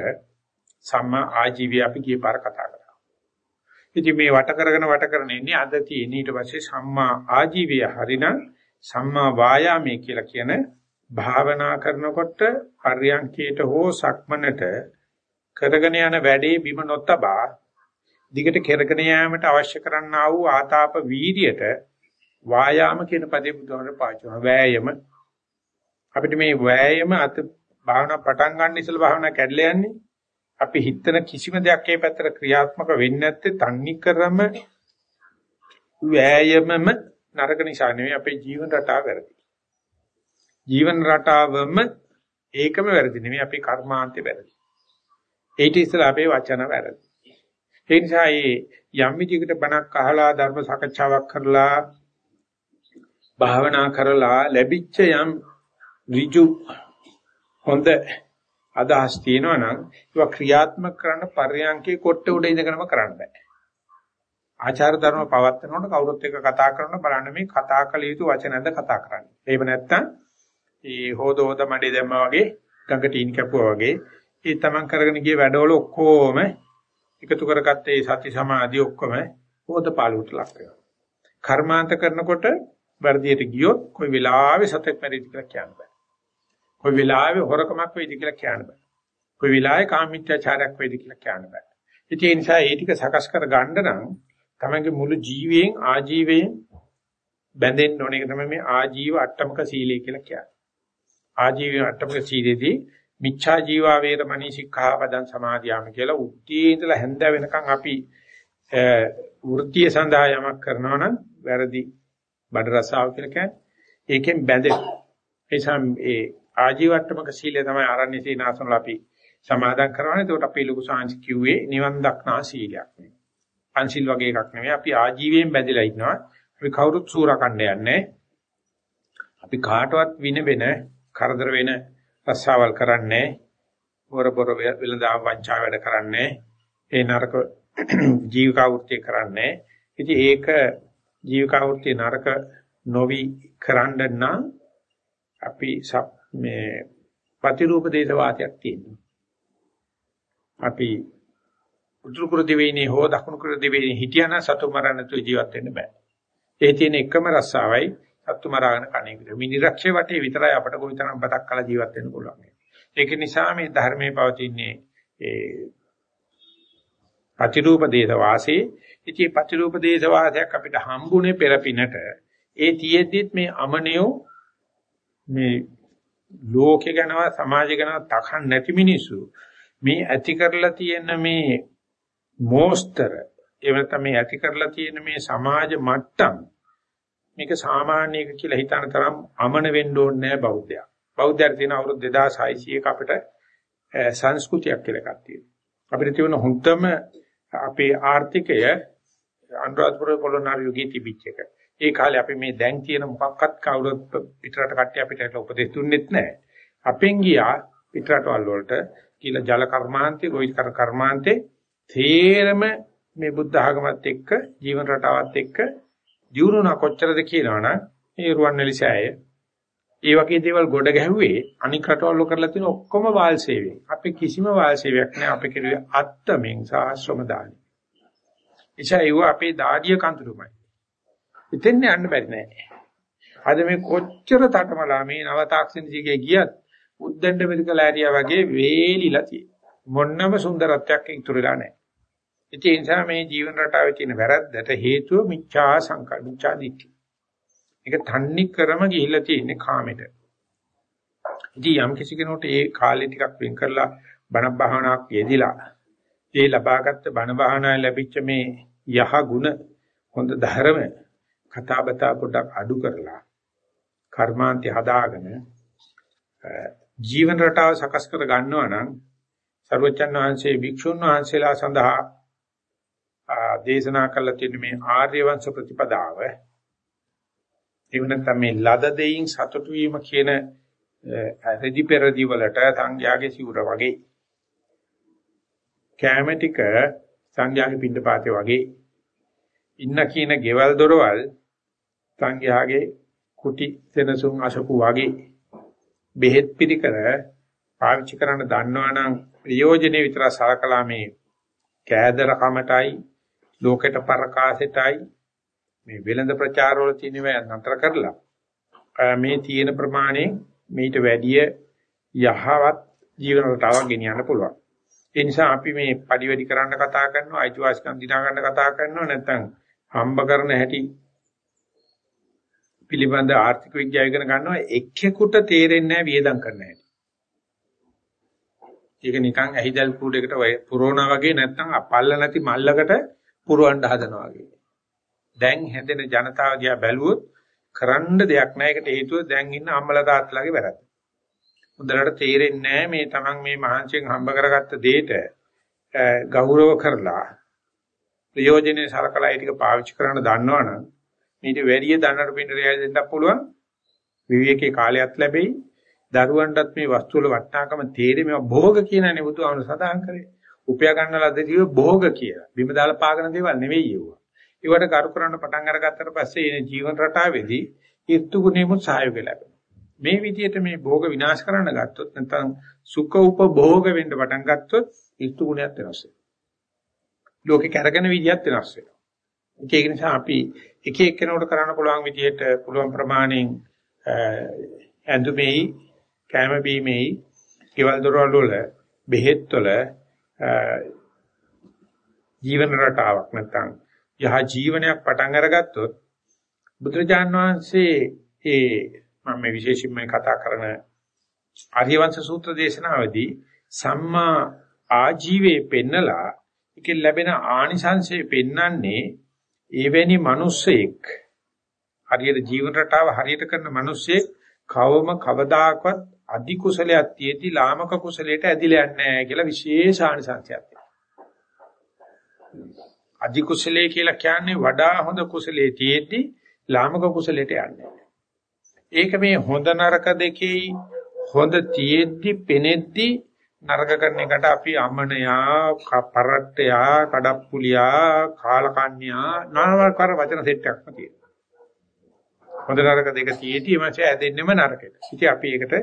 සම්මා ආජීවය අපි ගිය පාර කතා කරා. ඉතින් මේ වට කරගෙන වට කරගෙන ඉන්නේ අද තියෙන ඊට පස්සේ සම්මා ආජීවය හරිනම් සම්මා වායාමයේ කියලා කියන භාවනා කරනකොට පර්යංකයට හෝ සක්මනට කරගෙන යන වැඩේ බිම නොතබා දිගට කරගෙන යාමට අවශ්‍ය කරන්නා වූ ආතාප වීර්යයට වායාම කියන පදේ බුදුහාමර පාවිච්චි කරනවා වෑයම අපිට මේ වෑයම අත භාවනා පටන් ගන්න ඉස්සෙල් භාවනා කැඩලා යන්නේ අපි හිතන කිසිම දෙයක් ඒ පැත්තට ක්‍රියාත්මක වෙන්නේ නැත්තේ තන්නේ කරම වෑයමම නරක නිසා නෙවෙයි අපේ ජීවන රටාව වැරදි. ජීවන රටාවම ඒකම වැරදි නෙවෙයි අපේ කර්මාන්තය වැරදි. ඒට ඉස්සලා අපේ වචන වැරදි. ඒ නිසා මේ යම් විදිහකට බණක් අහලා ධර්ම සාකච්ඡාවක් කරලා භාවනා කරලා ලැබිච්ච යම් ඍජු හොඳ අදහස් තියෙනවා නම් ඒවා ක්‍රියාත්මක කරන්න පර්යාංකේ කොට්ට උඩ ඉඳගෙනම කරන්න බෑ. ආචාර ධර්ම පවත්නකොට කවුරුත් එක්ක කතා කරන බලන්න මේ කතා කළ යුතු වචනද කතා කරන්නේ. එහෙම නැත්නම් ඒ හොදෝද මඩේ දැම්මා වගේ ගඟට ඉන් කැපුවා වගේ ඒ තමන් කරගෙන ගිය වැඩවල ඔක්කොම එකතු කරගත්ත ඒ සති සමාධි ඔක්කොම හොද පාළුවට ලක් වෙනවා. කර්මාන්ත කරනකොට වර්ධියට ගියොත් කොයි වෙලාවෙ සතෙක් මැරිද කියලා කියන්න බෑ. කොයි වෙලාවෙ හොරකමක් වෙයිද කියලා කියන්න බෑ. කොයි වෙලාවෙ කාමීත්‍යාචාරයක් වෙයිද කියලා කියන්න බෑ. ඉතින් ඒ නිසා ඒ ටික සකස් කර ගන්න නම් තමගේ මුළු ජීවයෙන් ආජීවයෙන් බැඳෙන්න ඕන එක තමයි මේ ආජීව අට්ටමක සීලය කියලා කියන්නේ. ආජීව අට්ටමක සීලෙදී මිච්ඡා ජීවා වේරමණී සික්ඛාපදං සමාදියාම කියලා උත්තේ ඉඳලා හැන්ද වෙනකන් අපි වෘත්තිය සඳහා යමක් කරනවා නම් වැරදි බඩ රසාව කියලා කියන්නේ. ඒකෙන් බැඳෙන. ඒ නිසා ඒ ආජීවට්ටමක සීලය තමයි ආරණ්‍ය සීනාසනවල අපි සමාදන් කරවන්නේ. ඒකට අපි ලොකු සාංශ කිව්වේ නිවන් දක්නා සීලයක් නේ. පංචිල් වගේ එකක් නෙමෙයි. අපි ආජීවයෙන් බැඳලා ඉන්නවා. අපි කවුරුත් සූරකණ්ඩ යන්නේ. අපි කාටවත් වින වෙන කරදර වෙන රස්සාවල් කරන්නේ. වර බොර වෙලඳා වංචා වැඩ කරන්නේ. ඒ නරක ජීවිකා වෘත්තිය කරන්නේ. ඉතින් ඒක ජීවිකා වෘත්තිය නරක නොවි කරන්න නම් අපි මේ ප්‍රතිරූප දේශ වාතයක් තියෙනවා. අපි උතුරු කුරු දිවයිනේ හෝ දකුණු කුරු දිවයිනේ හිටියනම් සතු මරන්න තු ජීවත් වෙන්න බෑ. ඒ තියෙන එකම රස්සාවයි සතු මරාගෙන කණේකට. මේ නිරක්ෂේ වටේ විතරයි අපට කොයිතරම් බතක් කලා ජීවත් වෙන්න පුළුවන්. ඒක නිසා මේ ධර්මයේ පවතින්නේ ඒ ප්‍රතිරූප දේශ වාසී ඉති ප්‍රතිරූප දේශ වාසයක් අපිට හම්බුනේ පෙරපිනට ඒ තියෙද්දිත් මේ අමනියෝ මේ ලෝකේ ගැනව සමාජය ගැනව තකන් නැති මිනිස්සු මේ ඇති කරලා තියෙන මේ මෝස්තර එහෙම නැත්නම් මේ ඇති කරලා තියෙන මේ සමාජ මට්ටම් මේක සාමාන්‍යක කියලා හිතන තරම් අමන වෙන්න ඕනේ නැහැ බෞද්ධයා. බෞද්ධයන්ට තියෙන අවුරුදු 2600ක අපිට සංස්කෘතියක් කියලා එකක් තියෙනවා. අපිට තියෙන හොඳම අපේ ආර්ථිකය අනුරාධපුර පොළොන්නරු යුගයේ තිබිච්ච එක. ඒ කාලේ අපි මේ දැන් තියෙන මොකක්වත් කවුරුත් පිටරට කට්ටිය අපිට උපදෙස් දුන්නෙත් නැහැ. අපෙන් ගියා පිටරටවල් වලට කියලා ජල කර්මාන්තේ, ගොවි කර්මාන්තේ තේරම මේ බුද්ධ ආගමත් එක්ක ජීවන රටාවත් එක්ක දියුණුනා කොච්චරද කියනවනම් මේ රුවන්වැලි සෑය ඒ වගේ දේවල් ගොඩ ගැහුවේ අනික් රටවල් වල කරලා තියෙන ඔක්කොම වාල් සේවයෙන්. අපි කිසිම වාල් සේවයක් නෑ අපි කෙරුවේ අත්තමෙන් සාශ්‍රම දානි. එචා ඒව අපේ දාඩිය කඳුළුමයි. ඉතින් යන්න බැරි නෑ. අද මේ කොච්චර තටමලා මේ නව තාක්ෂණ ජීගේ ගියත් උද්දණ්ඩ මෙදිකල ඇරියා වගේ වේලිලා තියෙනවා. මොන්නම සුන්දරත්වයක් ඉතුරුලා නැහැ. ඒ නිසා මේ ජීවන රටාවේ තියෙන වැරද්දට හේතුව මිච්ඡා සංකල්ප මිච්ඡා දිට්ඨි. ඒක තන්නේ කරම ගිහිල්ලා තියෙන්නේ කාමෙට. ඉතින් යම් කිසි කෙනෙකුට ඒ කාලේ ටිකක් වෙන් කරලා බණ භාවනාවක් යෙදිලා ඒ ලබාගත් බණ භාවනාවේ ලැබිච්ච මේ යහ ගුණ හොඳ ධර්ම කතා බතා පොඩක් අඩු කරලා කර්මාන්තය හදාගෙන ජීවන රටාව සකස් කර ගන්නවා නම් සර්වචන් වහන්සේ භික්ෂුන් වහන්සේලා සඳහා දේශනා කළ තියෙන මේ ආර්ය වංශ ප්‍රතිපදාව එවන තමයි ලද දෙයින් සතුටු වීම කියන රෙදි පෙරදි වලට සංඥාගේ සිවුර වගේ කැමැටික සංඥාගේ පිටපාතේ වගේ ඉන්න කියන ගෙවල් දොරවල් සංඥාගේ කුටි සෙනසුන් අසපු වගේ බෙහෙත් පිළිකර පාවිච්චි කරන්න දන්නවනම් ප්‍රයෝජනේ විතර සලකලා මේ කෑදරකමටයි ලෝකෙට පරකාසෙටයි මේ වෙළඳ ප්‍රචාර වල තියෙනවා නතර කරලා මේ තියෙන ප්‍රමාණය මීට වැඩිය යහවත් ජීවන රටාවක් ගෙනියන්න පුළුවන්. ඒ නිසා අපි මේ පරිවැඩි කරන්න කතා කරනවා, අයිතිවාසිකම් දිනා ගන්න කතා කරනවා නැත්නම් හම්බ කරන හැටි පිළිබඳ ආර්ථික විද්‍යාව ඉගෙන ගන්නවා එක්කෙකුට තේරෙන්නේ නැහැ වියදම් කරන්න හැටි. ඒක නිකන් ඇහිදල් කූඩේකට පුරවනා වගේ නැත්නම් අපල්ල නැති මල්ලකට පුරවන්න හදනවා වගේ. දැන් හැදෙන ජනතාව දිහා බැලුවොත් කරන්න දෙයක් නැහැ. ඒකට හේතුව දැන් ඉන්න අම්මලා තාත්තලාගේ වැරද්ද. හොඳට තේරෙන්නේ නැහැ මේ Taman මේ මහන්සියෙන් හම්බ කරගත්ත දෙයට ගෞරව කරලා ප්‍රයෝජනේ සලකලා ඒ ටික පාවිච්චි කරන්න දන්නවනම් මේක වැඩි දන්නට පිටරිය දෙන්නත් පුළුවන් විවේකී කාලයක් ලැබෙයි දරුවන්ටත් මේ වස්තු වල වටිනාකම තේරෙන්නේ මේවා භෝග කියනනේ බුදුහාමුදුර සඳහන් කරේ. උපයා ගන්න ලද්ද ජීව භෝග කියලා. බිම දාලා පාගන දේවල් නෙවෙයි ඒවා. ඒවට කරු කරන්න පටන් අරගත්තට පස්සේ එන ජීවන රටාවේදී ඊර්තු ගුණෙමුත් සහයෝගය ලැබෙනවා. මේ විදිහට මේ භෝග විනාශ කරන්න ගත්තොත් නැත්නම් සුඛ උපභෝග වෙන්න පටන් ගත්තොත් ඊර්තු ගුණයක් වෙනස් වෙනවා. ලෝකේ කරගෙන විදියක් වෙනස් වෙනවා. ඒක නිසා අපි එක එක්කෙනෙකුට කරන්න පුළුවන් විදිහට පුළුවන් ප්‍රමාණයෙන් ඇඳුමේයි කැම බීමේ ගෙවල් දොරවල් වල බෙහෙත් වල ජීවන රටාවක් නැත්නම් යහ ජීවනයක් පටන් අරගත්තොත් බුදුරජාන් වහන්සේ ඒ මම මේ විශේෂයෙන්ම කතා කරන ආර්යවංශ සූත්‍ර දේශනාවේදී සම්මා ආජීවයේ පෙන්නලා ඒකෙන් ලැබෙන ආනිසංසය පෙන්නන්නේ එවැනි මිනිස්සෙක් හරියට ජීවන රටාව හරියට කරන මිනිස්සෙක් කවම කවදාකවත් අධි කුසලයක් තියෙද්දි ලාමක කුසලයට ඇදිලා යන්නේ නැහැ කියලා විශේෂ ආනිසංසයක් තියෙනවා. අධි කුසලයේ කියලා කියන්නේ වඩා හොඳ කුසලයේ තියෙද්දි ලාමක කුසලයට යන්නේ ඒක මේ හොඳ නරක දෙකේ හොඳ තියෙද්දි පෙනෙද්දි නරක කරන එකට අපි අමනයා, පරට්ටයා, කඩප්පුලියා, කාලකන්‍යා නාමකාර වචන සෙට් එකක්ම තියෙනවා. හොඳ නරක දෙක තියෙටි එමස ඇදෙන්නෙම නරකෙට. ඉතින් අපි ඒකට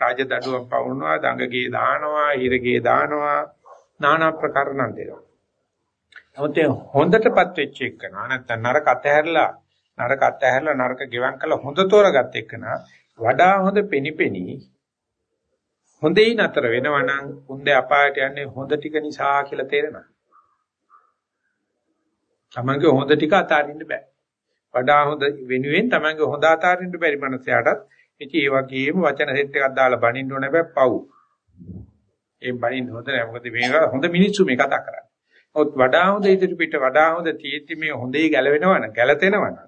රාජ දඩුවම් පවුනවා, දඟගේ දානවා, හිරගේ දානවා, নানা ප්‍රකාර නම් දෙනවා. නමුත් හොඳටපත් වෙච්ච එක නා නැත්නම් නරක අතහැරලා නරක අතහැරලා නරක ගෙවම් කළා හොඳ තෝරගත්ත එක නා වඩා හොඳ පෙනිපෙනි හොඳේ නතර වෙනවා නම් හොඳ අපායට යන්නේ හොඳ ටික නිසා කියලා තේරෙනවා. තමන්ගේ හොඳ ටික අතාරින්න බෑ. වඩා හොඳ වෙනුවෙන් තමන්ගේ හොඳ අතාරින්න බැරි මනසයාටත් ඉතින් ඒ වගේම වචන සෙට් එකක් දාලා බනින්න ඕනේ බෑ පව්. ඒ බනින්න හොඳ නෑ මොකද මේක හොඳ මිනිස්සු මේ කතා කරන්නේ. ඔත් වඩා හොඳ ඉදිරි පිට වඩා හොඳ තියෙද්දි මේ හොඳේ ගැලවෙනවන ගැලතෙනවන.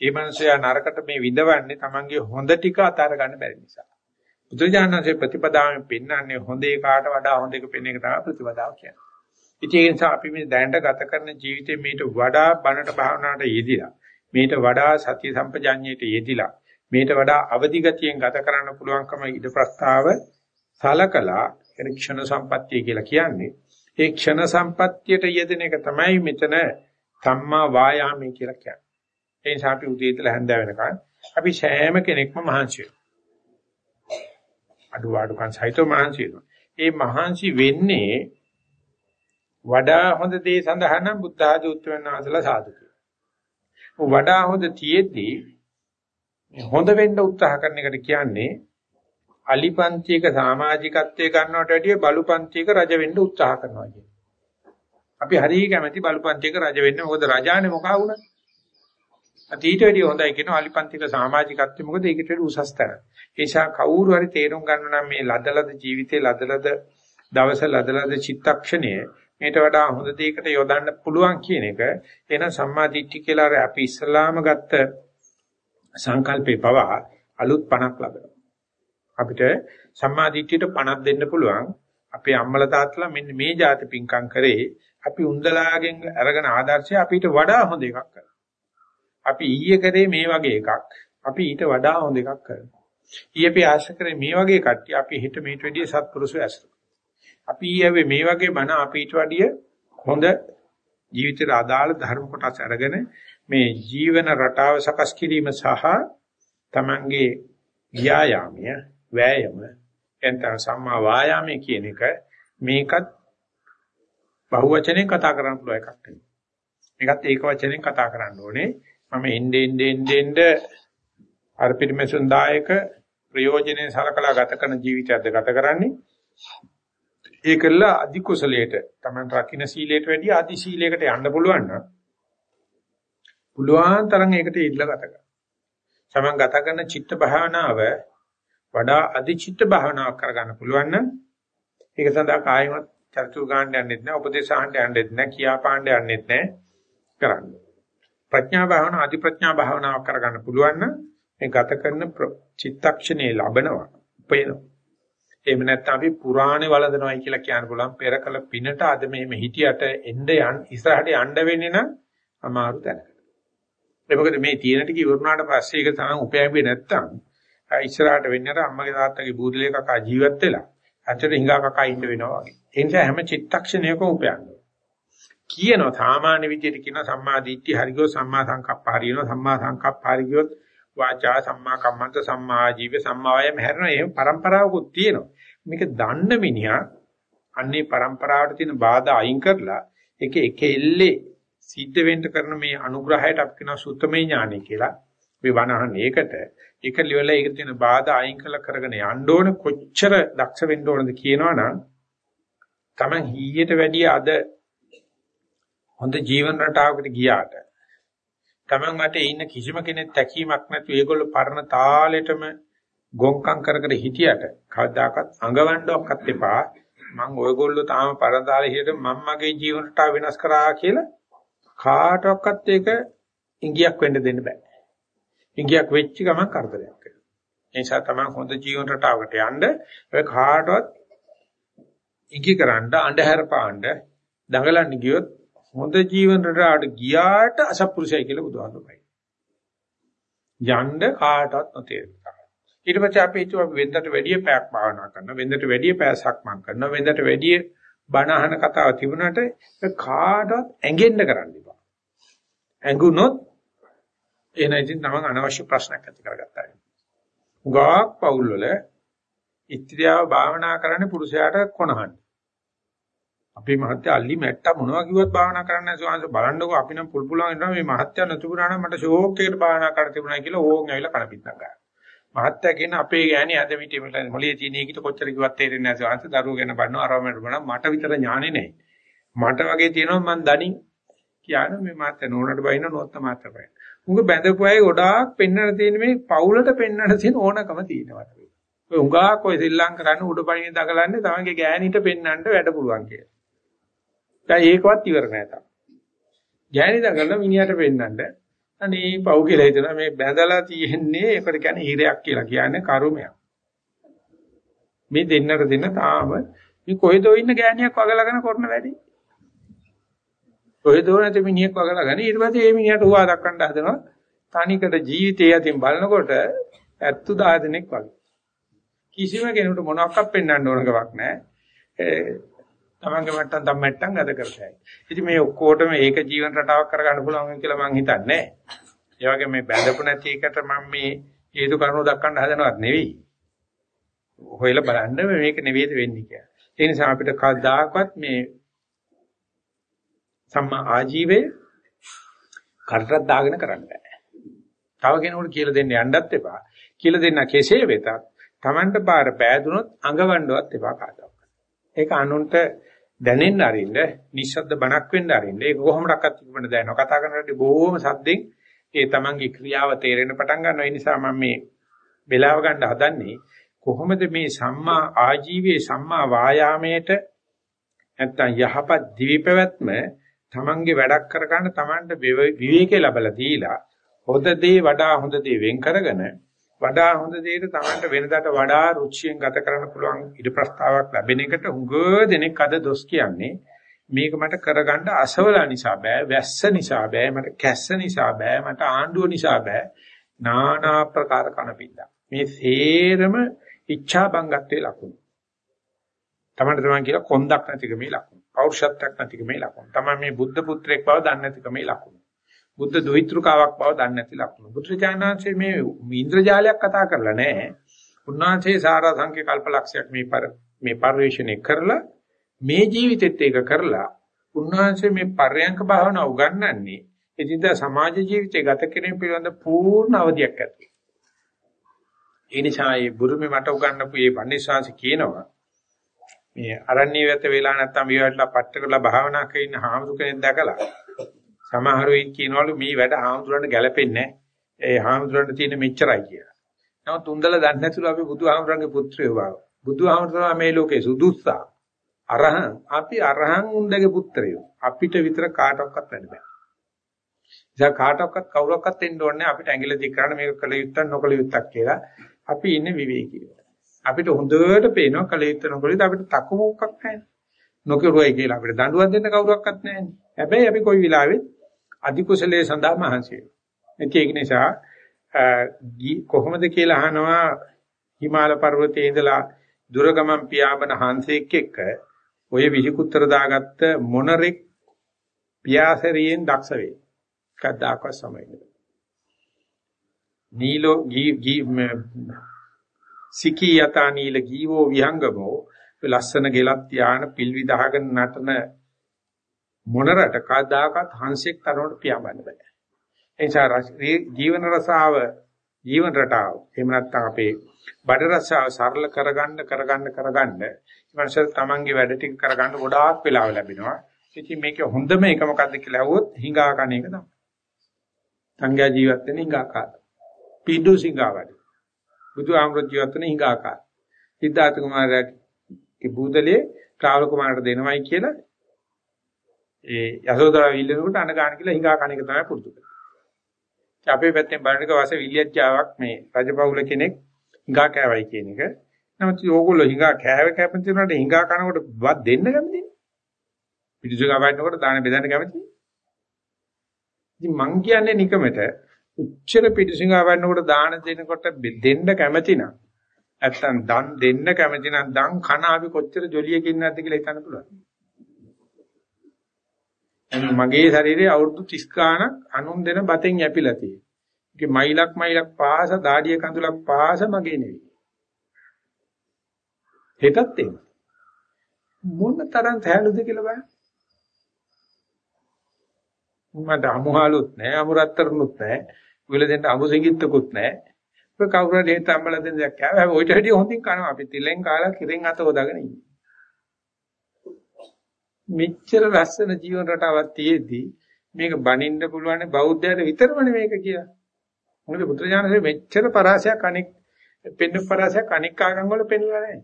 ඒ මනුස්සයා නරකට මේ විඳවන්නේ තමන්ගේ හොඳ ටික අතාර ගන්න බැරි නිසා. බුදුජානකසේ ප්‍රතිපදාවෙන් පෙන්වන්නේ හොඳේ කාට වඩා හොඳ එක පෙන්වන එක තමයි ප්‍රතිපදාව කියන්නේ. ඉතින් ඒ නිසා අපි මේ දැනට ගත කරන ජීවිතේ මේට වඩා බණට භාවනාවට යෙදිලා මේට වඩා සතිය සම්පජාඤ්ඤයට යෙදිලා මේට වඩා අවදි ගතියෙන් ගත කරන්න පුළුවන්කම ඉද ප්‍රස්තාව සලකලා එන ක්ෂණ සම්පත්තිය කියලා කියන්නේ ඒ ක්ෂණ සම්පත්තියට යෙදෙන එක තමයි මෙතන සම්මා වායාමයේ කියලා කියන්නේ. ඒ නිසා අපි උදේ ඉඳලා හැන්ද වෙනකන් අපි සෑම කෙනෙක්ම මහන්සි අඩු අඩුකම් සහිතව මහන්සි වෙනවා. ඒ මහන්සි වෙන්නේ වඩා හොඳ දේ සඳහා නම් බුද්ධ ආදී උත්තරයන් වහන්සේලා සාදු වඩා හොඳ තියෙද්දී හොඳ වෙන්න උත්සාහ කරන එකට කියන්නේ අලිපන්තියක සමාජිකත්වයේ ගන්නවට වැඩිය බලුපන්තියක රජ වෙන්න උත්සාහ කරනවා කියන්නේ. අපි හරිය කැමැති බලුපන්තියක රජ වෙන්න මොකද රජානේ මොකා වුණා? අතීත වැඩිය හොඳයි කියන අලිපන්තික සමාජිකත්වය මොකද ඒකට වඩා උසස් තැන. ඒ නිසා කවුරු හරි තේරුම් ගන්න නම් මේ ලදලද ජීවිතේ ලදලද දවස ලදලද චිත්තක්ෂණය මේට වඩා හොඳ දෙයකට යොදන්න පුළුවන් කියන එක එන සම්මා දිට්ඨිය කියලා අපි ඉස්ලාම ගත්ත සංකල්පේ පවා අලුත් පණක් ලබනවා. අපිට සම්මා දිට්ඨියට පණක් දෙන්න පුළුවන්. අපේ අම්මලා තාත්තලා මෙන්න මේ જાති පිංකම් කරේ අපි උන්දලාගෙන් අරගෙන ආදර්ශය අපිට වඩා හොඳ එකක් කරනවා. අපි ඊයේ කරේ මේ වගේ එකක්. අපි ඊට වඩා හොඳ එකක් කරනවා. ඊයේ අපි ආශ කරේ මේ වගේ කට්ටිය අපි හිත මේට වැඩිය සත්පුරුෂය ඇසුරු. අපි ඊයේ මේ වගේ බණ අපි ඊට වැඩිය හොඳ ජීවිතේට අදාළ ධර්ම කොටස් අරගෙන මේ ජීවන රටාව සකස් කිරීම සහ තමන්ගේ ව්‍යායාමය වෑයම එතන සම්මා වායාමයේ කියන එක මේකත් බහුවචනෙන් කතා කරන්න පුළුවන් එකක් නෙවෙයි. මේකත් ඒක වචනෙන් කතා කරන්න ඕනේ. මම එnde ende ende ende අර පිරිමැසුන් දායක ප්‍රයෝජනෙයි සලකලා ගත කරන ජීවිතයක්ද ගත කරන්නේ. ඒකල අධි කුසලයට තමයි රකින්න සීලයට වැඩිය අධි සීලයකට යන්න පුළුවන් නම් පුළුවන් තරම් ඒකට ඉල්ල ගත කරන්න. සමන් ගත කරන චිත්ත භාවනාව වඩා අධිචිත්ත භාවනාවක් කරගන්න පුළුවන් නම් ඒක සඳහා කායමත් චර්චු ගන්න යන්නෙත් නැහැ උපදේශ අහන්න යන්නෙත් නැහැ කියා පාණ්ඩ යන්නෙත් නැහැ කරන්න. ප්‍රඥා භාවනාව අධි ප්‍රඥා භාවනාවක් කරගන්න පුළුවන් නම් මේ ගත කරන චිත්තක්ෂණේ ලබනවා උපයනවා. එහෙම නැත්නම් අපි පුරාණේ වළඳනවායි කියලා කියන්න පුළුවන් පෙරකල පිනට අද මෙහෙම හිටියට එන්න යන් ඉස්සරහට යන්න වෙන්නේ නම් අමාරු තැනක. ඒ මොකද මේ තියෙන ටික ඉවරුනාට පස්සේ ඒක තරම් උපයන්නේ නැත්තම් ඉස්සරහට වෙන්නේ අර අම්මගේ තාත්තගේ බූදලේ කකා ජීවත් වෙලා අතට හිඟා කකා ඉන්න වෙනවා වගේ. ඒ නිසා හැම චිත්තක්ෂණයකම උපයන්නේ. කියනවා. සාමාන්‍ය විදිහට කියනවා සම්මා දිට්ඨි හරියෝ සම්මා සංකප්ප හරියනවා. සම්මා සංකප්ප හරියොත් වාචා සම්මා කම්මන්ත සම්මා ආජීව සම්මා වයම හැරෙනවා. එහෙම પરම්පරාවකුත් තියෙනවා. මේක දන්න මිනිහා අන්නේ પરම්පරාවට තියෙන බාධා අයින් කරලා ඒක එකෙල්ලේ සිද්ධ වෙන්න කරන මේ අනුග්‍රහයට අපි කියනවා සුත්තමේ ඥානය කියලා. මේ වනහන් ඒකට ඒක ලෙවලා ඒක තියෙන බාධා අයින් කරලා කරගෙන යන්න ඕන කොච්චර දක්ෂ වෙන්න ඕනද කියනවනම් Taman හීයට වැඩිය අද හොඳ ජීවන රටාවකට ගියාට Taman මත ඉන්න කිසිම කෙනෙක් තැකීමක් නැතුව ඒගොල්ලෝ පරණ තාලෙටම ගොංකම් කර කර හිටියට කවදාකවත් අඟවන්නවක්වත් එපා මම ඔයගොල්ලෝ තාම පරණ තාලේ හිටියට මම මගේ ජීවන රටාව වෙනස් කරා කියලා කාටවත් ඒක ඉංගියක් වෙන්න දෙන්න බෑ. ඉංගියක් වෙච්ච ගමන් කරදරයක් වෙනවා. ඒ නිසා තමයි හොඳ ජීවන රටාවකට යන්න ඔය කාටවත් ඉඟි කරන්න අඳුර පාන්න දඟලන්න ගියොත් හොඳ ජීවන රටාවට ගියාට අසත්පුරුෂයි කියලා බුදුහාමුදුරුවෝ යන්න කාටවත් නොතේරෙනවා. ඊට පස්සේ අපි හිතුවා අපි වෙන්දට වැඩිය පැයක් භාවනා කරනවා. වෙන්දට වැඩිය පැයක් මං කරනවා. වෙන්දට වැඩිය බණ අහන කතාව තිබුණාට කාටවත් ඇඟෙන්න කරන්න එපා. ඇඟුනොත් එන ඉතින් තමන් අනවශ්‍ය ප්‍රශ්නයක් ඇති කරගත්තා. උගාක් පවුල් වල ඉත්‍ත්‍යාව භාවනා කරන්නේ පුරුෂයාට කොනහන්. අපේ මහත්ය අල්ලි මැට්ටා මොනවා කිව්වත් භාවනා කරන්න නැහැ සෝංශ බලන්නකෝ අපි නම් පුල් පුලන් ඉන්නවා මේ මහත්ය නතුපුරා නම් මට ෂෝක් එකකට භාවනා කරන්න තිබුණා කියලා ඕන් ඇවිල්ලා කනපිටක් ගන්නවා. මහත්ය කියන අපේ ගෑණි අද මිටි මොලේ තියෙන එකට කොච්චර කිව්වත් තේරෙන්නේ නැහැ සෝංශ දරුවෝ ගැන බලනවා අරවමකට බලනවා මට විතර ඥානෙ නැහැ. මට වගේ තියෙනවා මං දණි කියන මේ මහත්ය නෝනට බයින නොත්ත මාත්‍ර බයින. උඟ බැඳපු අය ගොඩාක් පෙන්වන්න තියෙන මේ පවුලට පෙන්වන්න තියෙන ඕනකම තියෙනවා. ඔය උඟාක් ඔය ශ්‍රී ලංකාවේ උඩ පණින දගලන්නේ තමන්ගේ ගෑණිට පෙන්වන්න වැඩ පුළුවන් කියලා. දැන් ඒකවත් ඉවර නෑ තාම. ගෑණි දඟලන මිනිහට පෙන්නන්න අනේ පව් කියලා හිතනවා මේ බැඳලා තියෙන්නේ ඒකට කියන්නේ හිරයක් කියලා කියන්නේ කර්මයක්. මේ දෙන්නට දෙන්න තාම මේ කොහෙදෝ ඉන්න ගෑණියක් වගලාගෙන කරන වැඩි. කොහෙදෝ නැති මිනිහෙක් වගලාගෙන ඊට පස්සේ මේ මිනිහට හුවා දක්වන්න හදනවා. තනිකට ජීවිතය අතින් බලනකොට 70000 දෙනෙක් වගේ. කිසිම කෙනෙකුට මොනවාක්වත් පෙන්වන්න ඕන කමක් නැහැ. තමන්ගේ මට්ටම් තම මට්ටම් ගත කරතයි. ඉතින් මේ ඔක්කොටම ඒක ජීවන රටාවක් කරගන්න පුළුවන් කියලා මම හිතන්නේ නැහැ. ඒ වගේ මේ බැඳපු නැති එකට මම මේ හේතු කාරණා දක්වන්න හදනවත් නෙවෙයි. හොයලා බලන්න මේක නෙවෙයිද වෙන්නේ කියලා. ඒ නිසා අපිට කවදාකවත් මේ සම්මා ආජීවය කරටක් දාගෙන කරන්න බෑ. තව කෙනෙකුට කියලා දෙන්න යන්නත් එපා. කියලා දෙන්න කෙසේ වෙතත් Tamanට පාර පෑදුනොත් අඟවන්නවත් එපා කාටවත්. ඒක අනුන්ට දැනෙන්න අරින්න නිශ්ශබ්ද බණක් වෙන්න අරින්න. ඒක කොහොමඩක්වත් ඉක්මනට දැනනවා. කතා කරනකොට බොහොම සද්දෙන් ඒ තමන්ගේ ක්‍රියාව තේරෙන්න පටන් ගන්නවා. ඒ නිසා මම මේ වෙලාව ගන්න හදන්නේ කොහොමද මේ සම්මා ආජීවයේ සම්මා වායාමයට නැත්තම් යහපත් දිවිපැවැත්ම තමන්ගේ වැඩක් කරගන්න තමන්ට විවේකේ ලැබලා දීලා හොඳ දේ වඩා හොඳ දේ වෙන් කරගෙන වඩා හොඳ දෙයක තමන්ට වෙනදාට වඩා රුචියෙන් ගත කරන්න පුළුවන් ඉද ප්‍රස්තාවක් ලැබෙන එකට උඟ දෙනෙක් අද දොස් කියන්නේ. මේක මට කරගන්න අසවලා නිසා බෑ වැස්ස නිසා බෑ මට කැස්ස නිසා බෑ මට ආණ්ඩුව නිසා බෑ. নানা ආකාර කනපින්දා මේ සේරම ඉච්ඡා බංගත්වයේ ලකුණු. තමන්ට තමන් කියලා කොන්දක් නැතිකමේ ලකුණු. පෞරුෂත්වයක් නැතිකමේ ලකුණු. තමන් මේ බුද්ධ පුත්‍රයෙක් බව දන්නේ නැතිකමේ ලකුණු. බුද්ධ දොහිතෘකාවක් බව දන්නේ නැති ලක්ෂණ. බුදුරජාණන්සේ මේ ඉන්ද්‍රජාලයක් කතා කරලා නැහැ. උන්වහන්සේ සාරා සංඛ්‍ය කල්පලක්ෂයක් මේ පර මේ පරිශ්‍රණය කරලා මේ ජීවිතෙත් ඒක කරලා උන්වහන්සේ මේ පර්යංක භාවනාව උගන්වන්නේ එදිනදා සමාජ ජීවිතය ගත කිරීම පිළිබඳ පූර්ණ අවධියක් ඇති. ඒ නිසා මේ බුරුමේ මට උගන්වපු මේ පන්සිවාංශ කියනවා මේ අරණ්‍ය වෙත වෙලා නැත්තම් විවටලා පට්ට කරලා භාවනා කරන හාමුදුර කෙනෙක් දැකලා සමහර වෙයි කියනවලු මේ වැඩ හාමුදුරන්ට ගැලපෙන්නේ නැහැ. ඒ හාමුදුරන්ට තියෙන මෙච්චරයි කියලා. නමුත් තුන්දල දන්නේ නැතුළු අපි බුදුහාමුදුරන්ගේ පුත්‍රයෝ බව. බුදුහාමුදුරන් මේ ලෝකේ සුදුස්සා. අරහං අපි අරහං උන්දගේ පුත්‍රයෝ. අපිට විතර කාටවත් වැඩ බෑ. ඉතින් කාටවත් කවුරක්වත් එන්න ඕනේ අපිට ඇඟිල්ල දික් කරන්න මේක කළ යුත්තක් නොකළ යුත්තක් කියලා. අපි ඉන්නේ විවේකීව. අපිට හොඳට පේනවා කළ යුත්ත නොකළ යුත්ත අපිට තකු මොකක් නැහැ. නොකරුවයි කියලා අපිට දඬුවම් දෙන්න කවුරක්වත් නැහැ. හැබැයි අපි කොයි වෙලාවෙත් අධි කුසලයේ සඳහා මහන්සි වෙනවා. ඒක නිසා කොහොමද කියලා අහනවා හිමාල පර්වතයේ ඉඳලා දුරගමන් පියාඹන හංසෙක් එක්ක ඔය විහිකුත්තර දාගත්ත මොනරෙක් පියාසරියෙන් දක්ෂ වේ. කද්දාක සමයිද. නීලෝ ගී ගී සිකී යතා නීල ගීවෝ විහංගමෝ ලස්සන ගෙලක් තියාන පිල් විදහගෙන නටන මොනරට කවදාකවත් හංසෙක් තරමට පියාඹන්න බෑ. ඒ නිසා ජීවන රසාව ජීවන රටාව එහෙම නැත්නම් අපේ බඩ රසාව සරල කරගන්න කරගන්න කරගන්න ඉවන්සල් තමන්ගේ වැඩ ටික කරගන්න ගොඩාක් වෙලාව ලැබෙනවා. ඉතින් මේක හොඳම එක මොකද්ද කියලා අහුවොත් හිඟා කණ එක තමයි. සංඝයා ජීවත් වෙන හිඟා කාල. පිඩු සිඟාවද. බුදු ආමෘත ජීවත් වෙන හිඟා කාල. සිද්ධාර්ථ කුමාරයාගේ බුදලේ කාල කුමාරට දෙනවයි කියලා ඒ යසෝදරා විල්ලනකොට අන ගන්න කියලා හිඟා කණ එක තමයි පුරුදු කරන්නේ. අපේ පැත්තෙන් බලනක වාස විල්ලියච්චාවක් මේ රජපෞල කෙනෙක් හිඟා කෑවයි කියන එක. නමුත් ඕගොල්ලෝ හිඟා කෑව කැපෙන තුනට හිඟා කනකොට වත් දෙන්න කැමතිනේ. පිටිසු ගවන්නකොට දාන බෙදන්න කැමතිනේ. ඉතින් මං කියන්නේ නිකමට උච්චර පිටිසිඟා වන්නකොට දාන දෙනකොට දෙන්න කැමති නම් නැත්තම් දන් දෙන්න කැමති නම් දන් කන අපි කොච්චර ජොලියකින් නැද්ද කියලා හිතන්න පුළුවන්. මගේ ශරීරයේ අවුරුදු 30 ගාණක් අනුන් දෙන බතෙන් යැපිලා තියෙනවා. ඒකේ මයිලක් මයිලක් පාස දාඩිය කඳුලක් පාස මගේ නෙවෙයි. හෙටත් එන්න. මොන තරම් තැලුද කියලා බලන්න. මට අමුහාලුත් නැහැ අමුරත්තරනුත් නැහැ. උගල දෙන්න අමු සිඟිත්තකුත් නැහැ. ඔය කවුරු හරි හේත අම්බලා දෙන දෙයක් කෑවා. හැබැයි ඔයිට වැඩිය හොඳින් කනවා. අපි තිලෙන් කාලා කිරෙන් අත හොදාගෙන ඉන්නේ. මෙච්චර ලස්සන ජීවන රටාවක් තියෙද්දි මේක බනින්න පුළුවන් බෞද්ධයන්ට විතරමනේ මේක කියලා. මොකද බුදුරජාණන්සේ මෙච්චර පරාසයක් අනෙක් පෙන්න පරාසයක් අනෙක් ආගම් වල පෙන්වලා නැහැ.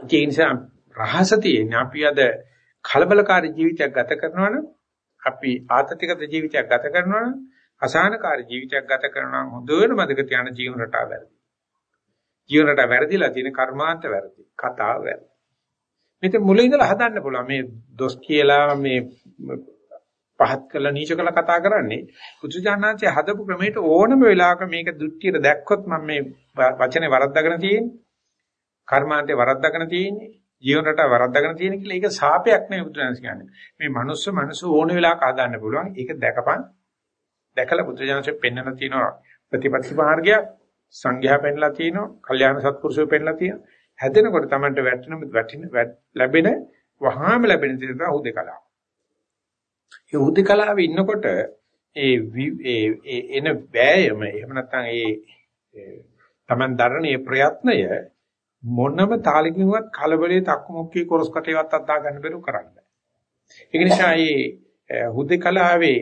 ඒ නිසා රහස තියෙන්නේ අපි අද කලබලකාරී ජීවිතයක් ගත කරනවා නම් අපි ආතතිගත ජීවිතයක් ගත කරනවා නම් අසහනකාරී ජීවිතයක් ගත කරනවා නම් හොඳට මතක තියාගන්න ජීවන රටාව වැරදි. ජීවන රටාව වැරදිලා තියෙන කර්මාන්ත වැරදි. කතාව වැරදි. මේක මුලින් ඉඳලා හදන්න පුළුවන්. මේ දොස් කියලා මේ පහත් කළ නීච කළ කතා කරන්නේ බුදුජානනාංශය හදපු ක්‍රමයට ඕනම වෙලාවක මේක දුක්තියට දැක්කොත් මම මේ වචනේ වරද්දාගෙන තියෙන්නේ. කර්මාන්තේ වරද්දාගෙන තියෙන්නේ. ජීවන රටාව වරද්දාගෙන තියෙන කියලා ඒක සාපයක් නෙවෙයි බුදුරජාණන් කියන්නේ. මේ මනුස්ස මනස ඕන වෙලාවක හදාන්න පුළුවන්. ඒක දැකපන්. දැකලා බුදුරජාණන්සේ පෙන්වන තියෙනවා ප්‍රතිපත්ති මාර්ගයක් සංඝයා පෙන්ලා තියෙනවා. කල්යාණ සත්පුරුෂයෝ පෙන්ලා තියෙනවා. හැදෙනකොට Tamanට වැටෙන වැටින ලැබෙන වහාම ලැබෙන දේ තමයි හුදකලාව. ඒ හුදකලාවේ ඉන්නකොට ඒ ඒ එන වෑයම එහෙම නැත්නම් ඒ Taman දරන මේ ප්‍රයත්නය මොනම තාලකින්වත් කලබලයේ තක්මුක්කී කොරස් කටේවත් අද්දා ගන්න බැරුව කරන්න බෑ. ඒක නිසා මේ හුදකලාවේ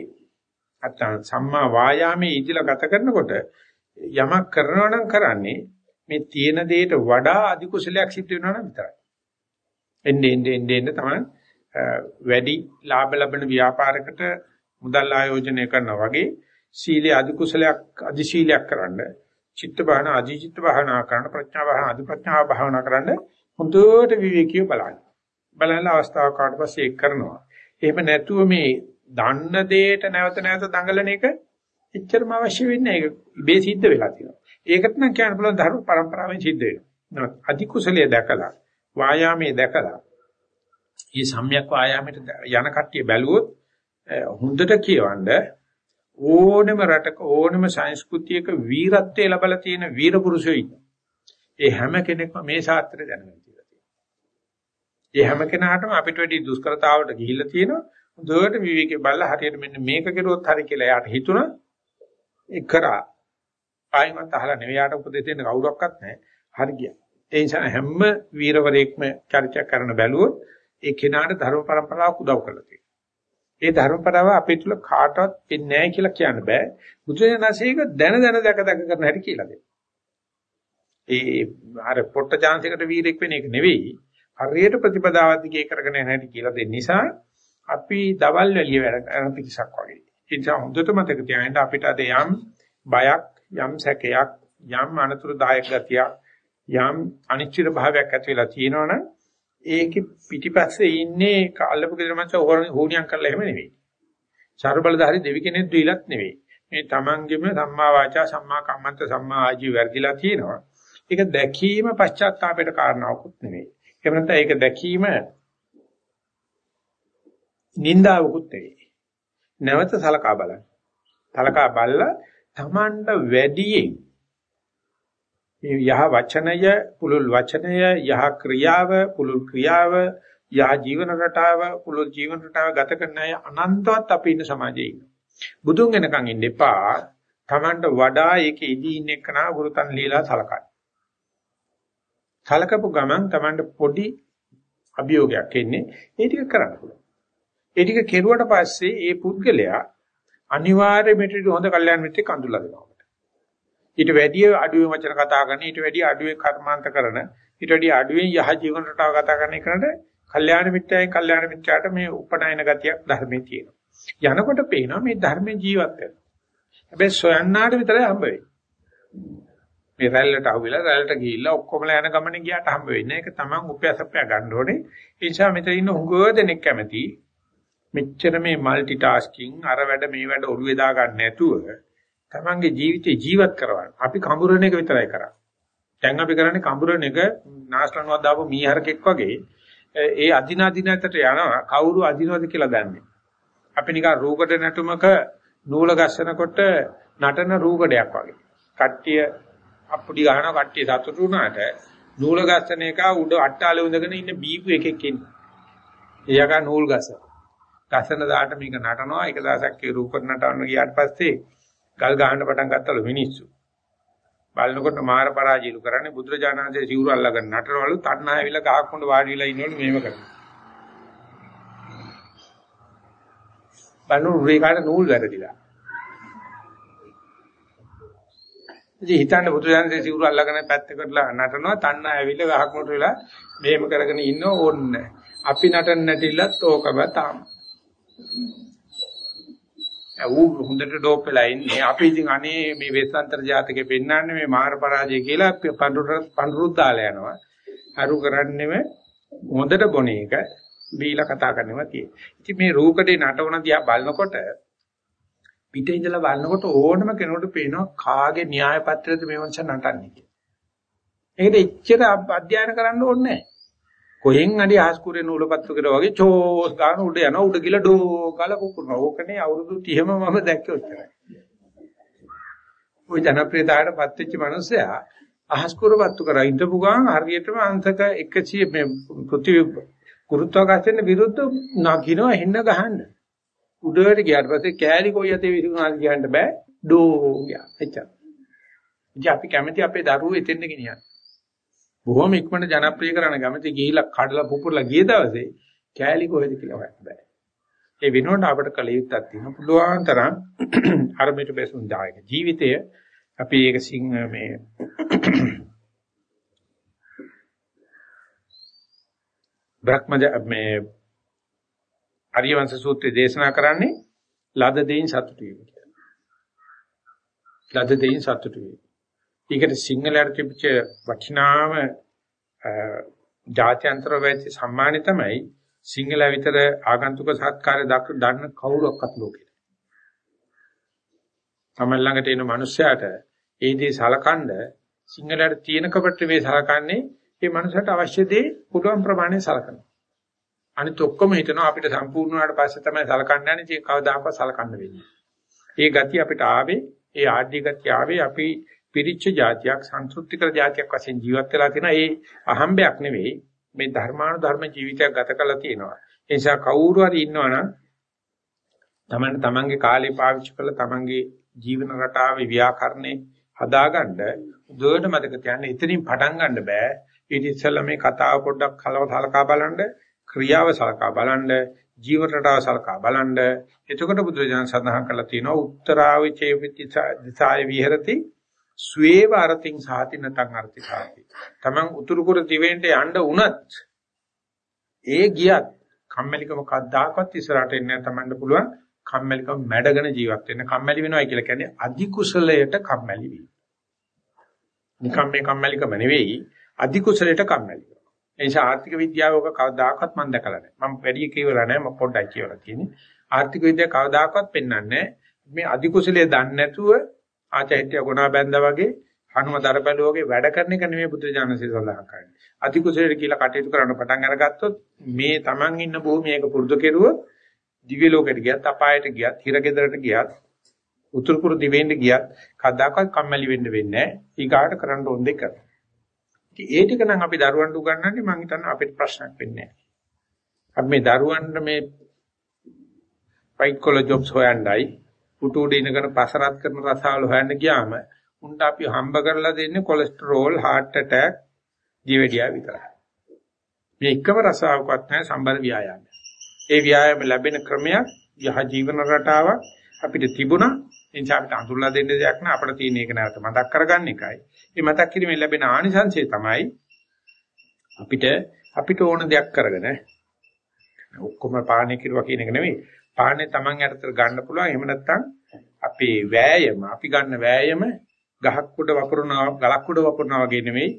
නැත්නම් සම්මා වායාමයේ ඉදිලා ගත කරනකොට යමක් කරනවා නම් කරන්නේ මේ තියෙන දෙයට වඩා අධි කුසලයක් සිද්ධ වෙනවා නම් විතරයි. එන්නේ එන්නේ එන්නේ තමයි වැඩි ලාභ ලබන ව්‍යාපාරයකට මුදල් ආයෝජනය කරනවා වගේ සීලේ අධි කුසලයක් අධි සීලයක් කරන්න චිත්ත භාවන අධි චිත්ත භාවනා කරන්න ප්‍රඥා භාවන අධි ප්‍රඥා භාවනා කරන්න හොඳට විවේකීව බලන්න. බලන අවස්ථාවක් ආවට පස්සේ ඒක කරනවා. එහෙම නැතුව මේ දන්න දෙයට නැවත නැවත දඟලන එක එච්චරම අවශ්‍ය වෙන්නේ නැහැ. ඒක ඉබේ සිද්ධ වෙලා තියෙනවා. ඒකට නම් කියන්න පුළුවන් ධර්ම પરම්පරාවෙන් සිද්ධ වෙනවා. අධි කුසලයේ දැකලා වායාමයේ දැකලා මේ සම්‍යක් වායාමයට යන කට්ටිය බැලුවොත් හොඳට කියවන්න ඕනම රටක ඕනම සංස්කෘතියක වීරත්වයේ ලැබලා තියෙන වීර පුරුෂයෝ ඉන්නවා. ඒ හැම කෙනෙක්ම මේ ශාස්ත්‍රය දැනගෙන තියෙනවා. ඒ හැම කෙනාටම අපිට වැඩි දුෂ්කරතාවලට ගිහිල්ලා තියෙනවා. හොඳට විවේකේ බලලා හරියට මෙන්න මේක කෙරුවොත් හරි කියලා එයාට හිතුණා. ඒ කරා. ආයෙමත් අහලා නෙවෙයි යාට උපදෙස් දෙන්න කවුරක්වත් නැහැ. හරි ගියා. ඒ නිසා හැම වීරවරයෙක්ම චර්චා කරන බැලුවොත් ඒ කෙනාට ධර්ම પરම්පරාවක් උදව් කරලා තියෙනවා. ඒ ධර්ම පරාව අපේ තුල කාටවත් එන්නේ නැහැ කියලා කියන්න බෑ. බුදුරජාණන්සේක දැන දැන දැක දැක කරන හැටි කියලා දෙනවා. ඒ අර පොට්ට chance එකට වීරෙක් වෙන එක නෙවෙයි. හරියට ප්‍රතිපදාවත් දිගේ කරගෙන යන හැටි කියලා දෙන්න නිසා අපි දවල් වැලිය වැඩ කරන පිටසක් වගේ. ඒ නිසා හොඳට මතක තියාගන්න අපිට අද යම් බයක් යම් සැකයක්, යම් අනතුරුදායක ගතියක්, යම් අනිශ්චිත භාවයක් ඇති වෙලා තියෙනවනම් ඒකේ පිටිපස්සේ ඉන්නේ කල්ලපු කෙරමච හෝනියම් කරලා එහෙම නෙවෙයි. චාරුබලධාරි දෙවි කෙනෙක් දුයිලත් නෙවෙයි. මේ තමන්ගෙම සම්මා වාචා සම්මා කම්මන්ත සම්මා ආජීව වැඩිලා තියෙනවා. ඒක දැකීම පශ්චාත්තාපයට කාරණාවකුත් නෙවෙයි. එහෙම නැත්නම් ඒක දැකීම නින්දාවකුත් නෙවෙයි. නැවත සලකා බලන්න. සලකා බලලා තමන්ට වැඩියෙන් යහ වචනය පුලුල් වචනය යහ ක්‍රියාව පුලුල් ක්‍රියාව යහ ජීවන රටාව පුලුල් ජීවන රටාව ගත කරන අය අනන්තවත් අපි ඉන්න සමාජයේ ඉන්නවා. බුදුන් වෙනකන් ඉන්න එපා. තමන්ට වඩා ඒකේ ඉදී ඉන්න එකනා ගුරුතන් ලීලා සලකන්න. සලකපු ගමන් තමන්ට පොඩි අභියෝගයක් එන්නේ ඒ ටික කරන්න පුළුවන්. ඒ ටික කෙරුවට පස්සේ ඒ පුද්ගලයා අනිවාර්යයෙන්ම හොඳ කල්යාණ මිත්‍රෙක් අඳුල්ලා දෙනවා. ඊට වැඩිය අඩුවේ වචන කතා කරන ඊට වැඩිය අඩුවේ කර්මාන්ත කරන ඊට වැඩිය අඩුවෙන් යහ ජීවන රටාව කතා කරන එකට කල්යාණ මිත්‍රයන් කල්යාණ මිත්‍රාට මේ උපනායන ගතියක් ධර්මයේ තියෙනවා. යනකොට පේනවා මේ ධර්මයේ ජීවත් වෙනවා. හැබැයි සොයන්නාට විතරයි හම්බ වෙන්නේ. මේ රැල්ලට අහුවිලා රැල්ලට ගිහිල්ලා ඔක්කොමලා යන ගමනේ ගියාට හම්බ වෙන්නේ. ඒක තමන් උපයසප්පය ගන්න ඕනේ. ඒ නිසා මෙතන ඉන්න හුඟ දෙනෙක් කැමති මෙච්චර මේ মালටි ටාස්කින් අර වැඩ මේ වැඩ ඔළුවේ දා ගන්න නැතුව තමන්ගේ ජීවිතේ ජීවත් කරවන්න. අපි කඹුරණ එක විතරයි කරන්නේ. දැන් අපි කරන්නේ කඹුරණ එක නාස්ලන්වත් දාපු මීහරකෙක් වගේ ඒ අදින අදිනකට යනවා කවුරු අදිනවද කියලා දන්නේ. අපි නිකන් රූකඩ නැටුමක නූල ගස්සනකොට නටන රූකඩයක් වගේ. කට්ටිය අප්පුඩි ගහනවා කට්ටිය සතුටු වුණාට නූල ගස්සන එක උඩ අට්ටාලේ උඳගෙන ඉන්න බීපු එකෙක් ඉන්නේ. එයාගා නූල් ගස. ලස්සන දාට මේක නටනවා එක දවසක් ඒ රූප නටවන්න ගියාට පස්සේ ගල් ගහන්න පටන් ගත්තලු මිනිස්සු. බලනකොට මාර පරාජයලු කරන්නේ බුදුරජාණන්සේ සිවුර අල්ලගෙන නටනවලු තණ්හා ඇවිල්ලා ගහක් කොണ്ട് වාඩි වෙලා ඉන්නවලු මේව කරනවා. බලනු රේඛාට නූල් වැරදිලා. ඉතින් හිතන්න බුදුරජාණන්සේ සිවුර අල්ලගෙන පැත්තකටලා නටනවා තණ්හා ඇවිල්ලා ගහක් කොണ്ട് වෙලා මේව කරගෙන ඉන්න ඕන්නේ. අපි නටන්න නැතිලත් ඕකම තමයි. ඌ හොඳට ඩෝප් වෙලා ඉන්නේ. අපි ඉතින් අනේ මේ වෙස්සන්තර ජාතකේ පෙන්වන්නේ මේ මාර පරාජය කියලා පඳුරු පඳුරුත් දාලා යනවා. අරු කරන්නෙම හොඳට බොන එක බීලා කතා කරනවා තියෙන්නේ. ඉතින් මේ රූකඩේ නටවන දිහා බලනකොට පිටේ ඉඳලා බලනකොට ඕනම කෙනෙකුට පේනවා කාගේ න්‍යාය පත්‍රයද මේ වංශ නටන්නේ කියලා. ඒකට එච්චර අධ්‍යයන කරන්න ඕනේ නැහැ. කොහෙන් හරි ආස්කුරේ නූලපත්තු කරා වගේ චෝස් ගන්න උඩ යනවා උඩ ගිල ඩෝ ගාලා කුකුරනවා. ඕකනේ අවුරුදු 30ම මම දැක්කේ ඔච්චරයි. ওই ජනප්‍රියතාවයට පත් වෙච්ච මිනිස්සයා අහස්කුරපත්තු කරා ඉඳපු ගමන් හරියටම අංශක 100 මේ පෘථිවි ගුරුත්වාකර්ෂණ විරුද්ධ නගිනවා හෙන්න ගහන්න. උඩට ගියාට පස්සේ කෑලි කොයි යතේ විසුණාද කියන්න බෑ ඩෝ ගියා. එච්චර. ඉතින් අපි කැමති අපේ දරුවෝ එතෙන්ද ගෙනියන්න. බොහොම ඉක්මනට ජනප්‍රිය කරන ගමති ගිහිලා කඩලා පුපුරලා ගිය දවසේ කෑලි කොහෙද කියලා හොයන්න බෑ. ඒ වෙනුවට අපිට කල යුත්තක් තියෙනවා. පුළුවන් තරම් අරමිට බැසුන් දායක ජීවිතය අපි ඒක සිං මේ බ්‍රහ්මජ මේ අරියවංශ සූත්‍රයේ දේශනා කරන්නේ ලද දෙයින් සතුටු වීම කියලා. ලද දෙයින් සතුටු වීම. ඒකට සිංහලයට තිබිච්ච වටිනාම ජාත්‍යන්තර වෙච්ච සම්මානය තමයි සිංහල විතර ආගන්තුක සත්කාරය දන්න කවුරක්වත් ලෝකෙට. තමයි ළඟට එන මිනිස්සයාට ඒ දේ සලකනද සිංහලයට තියෙන කපට මේ සලකන්නේ ඒ මනුස්සයට අවශ්‍ය දේ පුළුවන් ප්‍රමාණය සලකනවා. අනිත ඔක්කොම හිතනවා අපිට සම්පූර්ණ වුණාට පස්සේ තමයි සලකන්න යන්නේ. ඒක කවදාකවත් සලකන්න වෙන්නේ. ඒ ගතිය අපිට ආවේ, ඒ ආඩ්‍ය ගතිය ආවේ අපි පිරිච්ච જાතියක් සන්තුෂ්ටිකර જાතියක් වශයෙන් ජීවත් වෙලා තියෙන ඒ අහම්බයක් නෙවෙයි මේ ධර්මානුධර්ම ජීවිතයක් ගත කරලා තියෙනවා. ඒ නිසා කවුරු හරි ඉන්නවනම් තමන් තමන්ගේ කාලේ පාවිච්චි කරලා තමන්ගේ ජීවන රටාවේ ව්‍යාකරණේ හදාගන්න දුවට මතක තියාගන්න ඉතින් පටන් ගන්න බෑ. ඊට ඉස්සෙල්ලා මේ කතාව පොඩ්ඩක් කලවසලකා බලන්න ක්‍රියාව සලකා බලන්න ජීවන රටාව සලකා බලන්න. එතකොට බුදුරජාණන් සඳහන් කරලා තියෙනවා උත්තරාවිචේ දිසාය විහෙරති ස්වේව අරතින් සාති නැතන් අර්ථි සාති. Taman උතුරු කුර දිවෙන්ට යන්න උනත් ඒ ගියත් කම්මැලිකම කද්දාකවත් ඉස්සරහට එන්නේ නැහැ Tamanට පුළුවන් කම්මැලිකම මැඩගෙන ජීවත් වෙන්න. කම්මැලි වෙනවා කියලා කියන්නේ අධි කුසලයට කම්මැලි වීම. නිකම් මේ කම්මැලිකම නෙවෙයි අධි කුසලයට කම්මැලි. ඒ නිසා ආර්ථික විද්‍යාවක කවදාකවත් මම දැකලා නැහැ. මම වැඩි කියවලා නැහැ මම පොඩ්ඩයි කියවලා තියෙන්නේ. ආර්ථික විද්‍යාව කවදාකවත් පෙන්වන්නේ මේ අධි කුසලයේ දන්නේ නැතුව ආචෛත්‍ය ගුණා බැඳා වගේ හනුමතර බැලුවගේ වැඩ කරන එක නෙමෙයි බුද්ධ ඥානසේ සඳහන් කරන්නේ. අධි කුසලයට කියලා කටයුතු කරන්න පටන් අරගත්තොත් මේ Taman ඉන්න භූමියක පුරුදු කෙරුවොත් දිව්‍ය ලෝකෙට ගියත් අපායට ගියත් හිරගෙදරට ගියත් උතුරු කුරු දිවෙන්න ගියත් කවදාකවත් කම්මැලි වෙන්න වෙන්නේ නැහැ. ඊගාට කරන්න ඕන දෙක. ඉතින් ඒ ටික නම් අපි දරුවන්ට උගන්වන්නේ මම හිතන්නේ අපිට ප්‍රශ්නයක් වෙන්නේ නැහැ. අපි මේ දරුවන්ට මේ white collar jobs හොයන්නයි පුටු උඩ ඉනගෙන පසරත් කරන රසාවල හොයන්න ගියාම උන්ට අපි හම්බ කරලා දෙන්නේ කොලෙස්ටරෝල්, heart attack, ජීවඩියා විතරයි. මේ එකම රසාවකවත් නැහැ සම්බර ව්‍යායාමය. ඒ ව්‍යායාම ලැබෙන ක්‍රමයක් යහ ජීවන රටාවක් අපිට තිබුණා. එනිසා අපිට අඳුරලා දෙන්න දෙයක් නෑ අපිට තියෙන එක නැවත මතක් කරගන්න එකයි. මේ මතක් කිරීමෙන් ලැබෙන ආනිසංසය තමයි අපිට අපිට ඕන දෙයක් කරගෙන ඔක්කොම පාණය කිරුවා කියන එක නෙවෙයි පාන්නේ Taman යටතට ගන්න පුළුවන්. එහෙම නැත්නම් අපේ වෑයම, අපි ගන්න වෑයම ගහක් උඩ වපුරනවා, ගලක් උඩ වපුරනවා වගේ නෙමෙයි.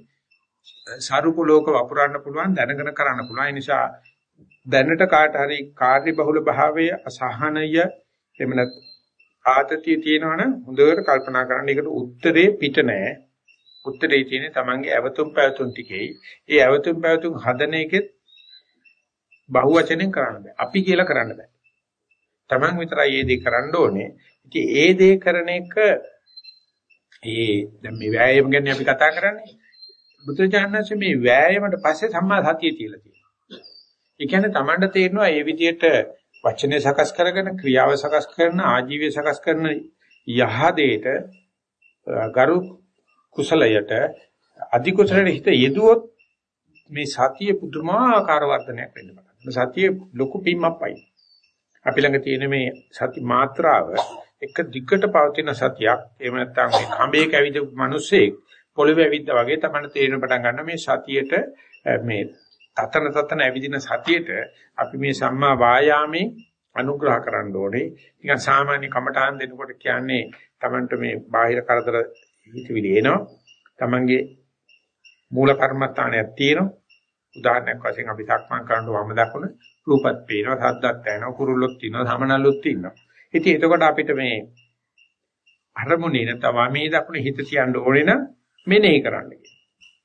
සරුප ලෝක වපුරන්න පුළුවන්, දැනගෙන කරන්න පුළුවන්. ඒ නිසා දැනට කාට හරි කාර්ය බහුල භාවයේ අසහනය එහෙම ආතතිය තියෙනවනම් හොඳට කල්පනා කරන්න ඒකට උත්තරේ පිට නෑ. උත්තරේ තියෙන්නේ Tamange ඇවතුම් පැවතුම් ටිකේ. ඒ ඇවතුම් පැවතුම් හදන එකෙත් බහුවචනෙන් කරන්න බෑ. අපි කියලා කරන්න බෑ. Taman විතරයි මේ දේ කරන්න ඕනේ. ඉතින් ඒ දේ කරන එක ඒ දැන් මේ වෑයම ගැන අපි කතා කරන්නේ. බුදුචානන්සේ මේ වෑයමට පස්සේ සම්මා සතිය තියලා තියෙනවා. ඒ කියන්නේ Tamanට තේරෙනවා මේ විදිහට වචනේ සකස් කරගෙන ක්‍රියාව සකස් කරන ආජීවය සකස් කරන යහ දෙයට ගරු කුසලයට අධි කුසලයට හිත යෙදුවොත් මේ සතිය පුදුමාකාර වර්ධනයක් වෙන්න පටන් සතිය ලොකු පිම්මක් පයි. අපි ළඟ තියෙන මේ සති මාත්‍රාව එක දිගට පවතින සතියක් එහෙම නැත්නම් මේ කඹේ කැවිද මිනිස්සෙක් පොළවේ ඇවිද්දා වගේ තමයි තේරෙන පටන් ගන්න මේ සතියට මේ තතන තතන ඇවිදින සතියට අපි මේ සම්මා වායාමේ අනුග්‍රහ කරන්න ඕනේ. නිකන් සාමාන්‍ය කමඨාන් දෙනකොට කියන්නේ Tamanට මේ බාහිර කරදර හිතවිලි එනවා. Tamanගේ මූල කර්මස්ථානයක් තියෙනවා. උදාහරණයක් වශයෙන් අපි සක්මන් කරනකොට වම දකුණ රූපත් පේනවා, සද්දත් ඇහෙනවා, කුරුල්ලොත් තියෙනවා, සමනලොත් තියෙනවා. ඉතින් එතකොට අපිට මේ අරමුණේ නැත්නම් වමේ දකුණ හිත තියන්න ඕනේ නම් මෙනෙහි කරන්න කියනවා.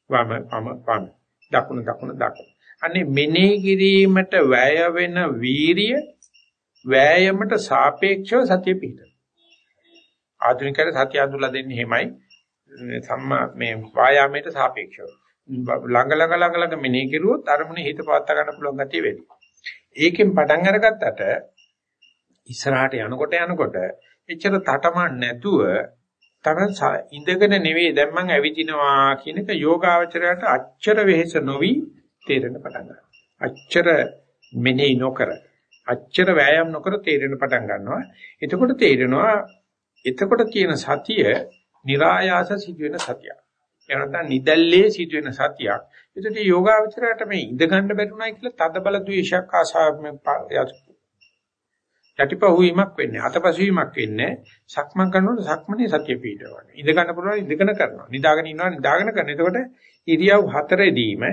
වම වම වම දකුණ දකුණ දකුණ. අනේ මෙනෙහි කිරීමට වැය වෙන වීරිය වෑයමට සාපේක්ෂව සතිය පිහිට. ආධුනිකයන්ට සතිය අඳුලා දෙන්නේ එහෙමයි. සම්මා මේ වායාමයට සාපේක්ෂව. ළඟ ළඟ ළඟ ළඟ මෙනෙහි කරුවොත් අරමුණේ හිත පවත්වා ගන්න පුළුවන් ගතිය වැඩි. ඒකෙන් පටන් අරගත්තට ඉස්සරහට යනකොට යනකොට එච්චර තටමන් නැතුව තන ඉඳගෙන නෙවෙයි දැන් මං ඇවිදිනවා කියන එක යෝගාවචරයට අච්චර වෙහෙස නොවි තේරෙන්න පටන් ගන්නවා. අච්චර මෙනෙහි නොකර අච්චර වෑයම් නොකර තේරෙන්න පටන් ගන්නවා. එතකොට තේරෙනවා එතකොට තියෙන සතිය નિરાයාස සිදුවෙන සතියක්. එහෙම නැත්නම් නිදල්ලේ සිදුවෙන සතියක්. ඒකට යෝගාවචරයට මේ ඉඳ ගන්න බැරුණයි කියලා තද බල ද්වේෂයක් ආශාවක් යටිපහුවීමක් වෙන්නේ අතපසුවීමක් වෙන්නේ සක්මන් කරනකොට සක්මනේ සතිය පිටවන්නේ. ඉඳ ගන්න පුළුවන් ඉඳගෙන කරනවා. නිදාගෙන ඉන්නවා නිදාගෙන කරනවා. එතකොට ඉරියව් හතරෙදීම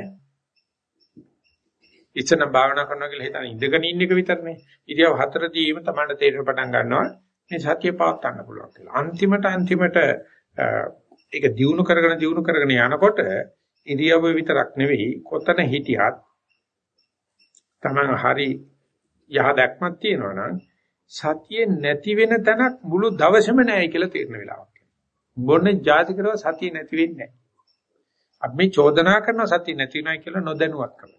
ඉස්සන භාවනා කරනවා කියලා හිතන ඉඳගෙන ඉන්න එක විතරනේ. ඉරියව් හතරදීම තමයි තේරෙන්න පටන් ගන්නවා මේ සතිය පවත් ගන්න පුළුවන් කියලා. අන්තිමට අන්තිමට ඒක දියුණු කරගෙන දියුණු කරගෙන යනකොට ඉරියව්ව විතරක් නෙවෙයි කොතන හිටියත් තමන් හරි යහ දැක්මක් තියෙනවා නම් සතියේ නැති වෙන තැනක් මුළු දවසම නැහැ කියලා තේරෙන වෙලාවක්. මොන જાති කරව සතිය නැති වෙන්නේ නැහැ. අපි මේ චෝදනා කරන සතිය නැති වෙනයි කියලා නොදැනුවත්කම.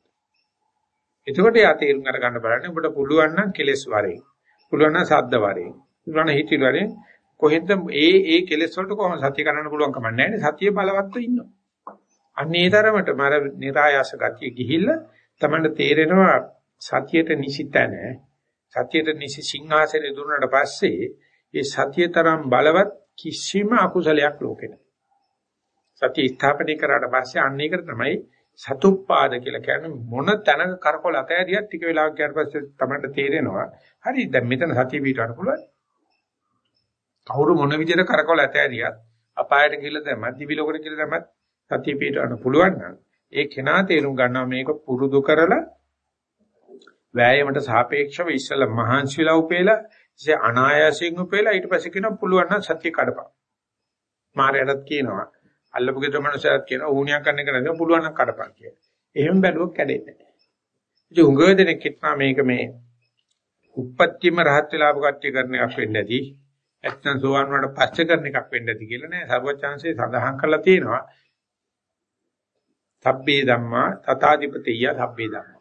එතකොට යා තේරුම් අරගන්න බලන්නේ ඔබට පුළුවන් නම් කෙලස් වරේ. පුළුවන් නම් සද්ද වරේ. පුළුවන් හිතිල වරේ කොහෙන්ද ඒ ඒ කෙලස් වලට කොහොම සතිය කරන්න පුළුවන් කමක් නැහැ නේ. සතිය බලවත්ව ඉන්නවා. අන්නේ තරමට මර નિરાයාස ගතිය ගිහිල්ලා තමයි තේරෙනවා සතියට නිසිත නැහැ. සතියට නිසි සිංහාසනේ දුන්නාට පස්සේ ඒ සතිය තරම් බලවත් කිසිම අකුසලයක් ලෝකේ නැහැ. සතිය ස්ථාපනය කරාට පස්සේ අන්න ඒකට තමයි සතුප්පාද කියලා කියන්නේ මොන තැනක කරකොල අතෑරියක් ටික වෙලාවක් ගියාට පස්සේ තමයි තේරෙනවා. හරි දැන් මෙතන සතිය පිටවන්න පුළුවන්. කවුරු මොන විදිහට කරකොල ඇතෑරියත් අපායට ගිහිල්ලා දැම්මත් දිවිලෝකෙට ගිහිල්ලා දැම්මත් සතිය පිටවන්න පුළුවන් නම් ඒ කෙනා තේරුම් ගන්නවා මේක පුරුදු කරලා වෑයමට සාපේක්ෂව ඉස්සලා මහන්සිලා උපේලා ඉතින් අනායාසයෙන් උපේලා ඊට පස්සේ කියනවා පුළුවන් නම් සත්‍ය කඩපන්. මාරයටත් කියනවා අල්ලපු ගෙදර මනුස්සයත් කියනවා ඌණියක් කරන්න එක නැතිව පුළුවන් නම් කඩපන් කියලා. එහෙම බැලුවොත් කැඩෙන්නේ නැහැ. ඉතින් උඟ දෙනෙක් හිටනා මේක මේ උප්පත්තියම රහත් වෙලාප කට්ටිය කරන එකක් වෙන්නේ නැති. නැත්නම් සෝවන් වලට පස්සේ කරන එකක් වෙන්නේ නැති කියලා නෑ. සර්වචාන්සේ සඳහන් කරලා තියෙනවා. සබ්බේ ධම්මා තථාදිපතිය සබ්බේ ධම්මා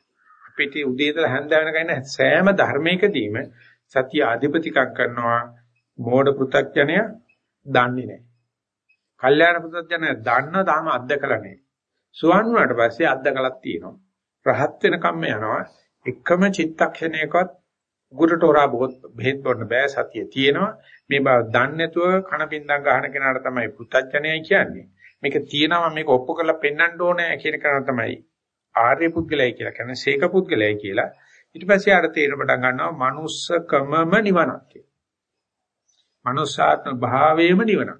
පිටි උදේ ඉඳලා හැන්ද වෙනකන් සෑම ධර්මයකදීම සතිය අධිපතිකම් කරනවා මෝඩ පෘථග්ජනය දන්නේ නැහැ. කල්යාණ පෘථග්ජනය දන්න තාම අද්දකලා නැහැ. සුවන් වුණාට පස්සේ අද්දකලක් තියෙනවා. රහත් වෙනකම්ම යනවා එකම චිත්තක්ෂණයකවත් උගුරට හොරා බොහොත් බෙහෙත් බොන්න බෑ සතිය තියෙනවා. මේ බව දන්නේ නැතුව කන පින්දම් ගහන කෙනාට තමයි පෘථග්ජනයයි කියන්නේ. මේක තියෙනවා මේක ඔප්පු කරලා පෙන්වන්න ඕනේ කියන කෙනා තමයි ආර්ය පුද්ගලයයි කියලා කියන්නේ සීක පුද්ගලයයි කියලා. ඊට පස්සේ ආර තේරෙන්න පටන් ගන්නවා manussකමම නිවනක් කියලා. manussාත්ම භාවයේම නිවනක්.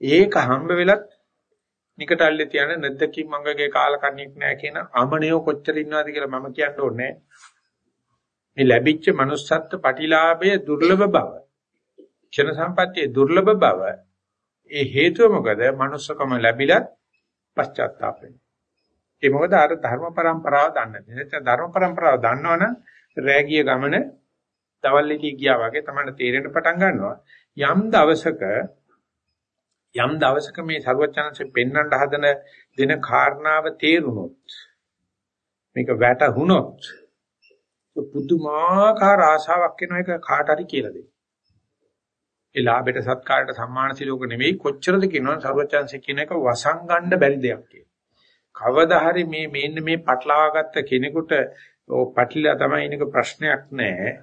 ඒක හම්බ වෙලත් නිකටල්ලේ තියන නැද්දකින් මංගගේ කාලකන්ණියක් නැහැ කියන අමනියෝ කොච්චර ඉන්නවද කියලා මම කියන්න ඕනේ මේ ලැබිච්ච manussත්ත්ව ප්‍රතිලාභය දුර්ලභ බව. ක්ෂණ සම්පත්තියේ දුර්ලභ බව ඒ හේතුව මොකද? manussකම ලැබිලත් පශ්චාත්තාප වෙනවා. ඒ මොකද අර ධර්ම પરම්පරාව දන්නේ නැහැ. නැත්නම් ධර්ම પરම්පරාව දන්නවනම් රැගිය ගමන දවල්ලිටි ගියා වගේ තමයි තේරෙන්න පටන් ගන්නවා. යම් දවසක යම් දවසක මේ සර්වචනන්සේ පෙන්වන්න හදන දෙන කාරණාව තේරුනොත් මේක වැටහුනොත් පුදුමාකාර ආශාවක් වෙන එක කාට හරි කියලා දෙන්න. ඒ ලාභයට සත්කාරයට සම්මාන සිලෝක නෙවෙයි කොච්චරද කියනවනම් ਸਰවඥාන්සේ කියන එක වසංගණ්ඩ බැරි දෙයක් කියලා. කවදා හරි මේ මේන්න මේ පටලවාගත්ත කෙනෙකුට ඔය පටලිලා තමයි ඉනක ප්‍රශ්නයක් නැහැ.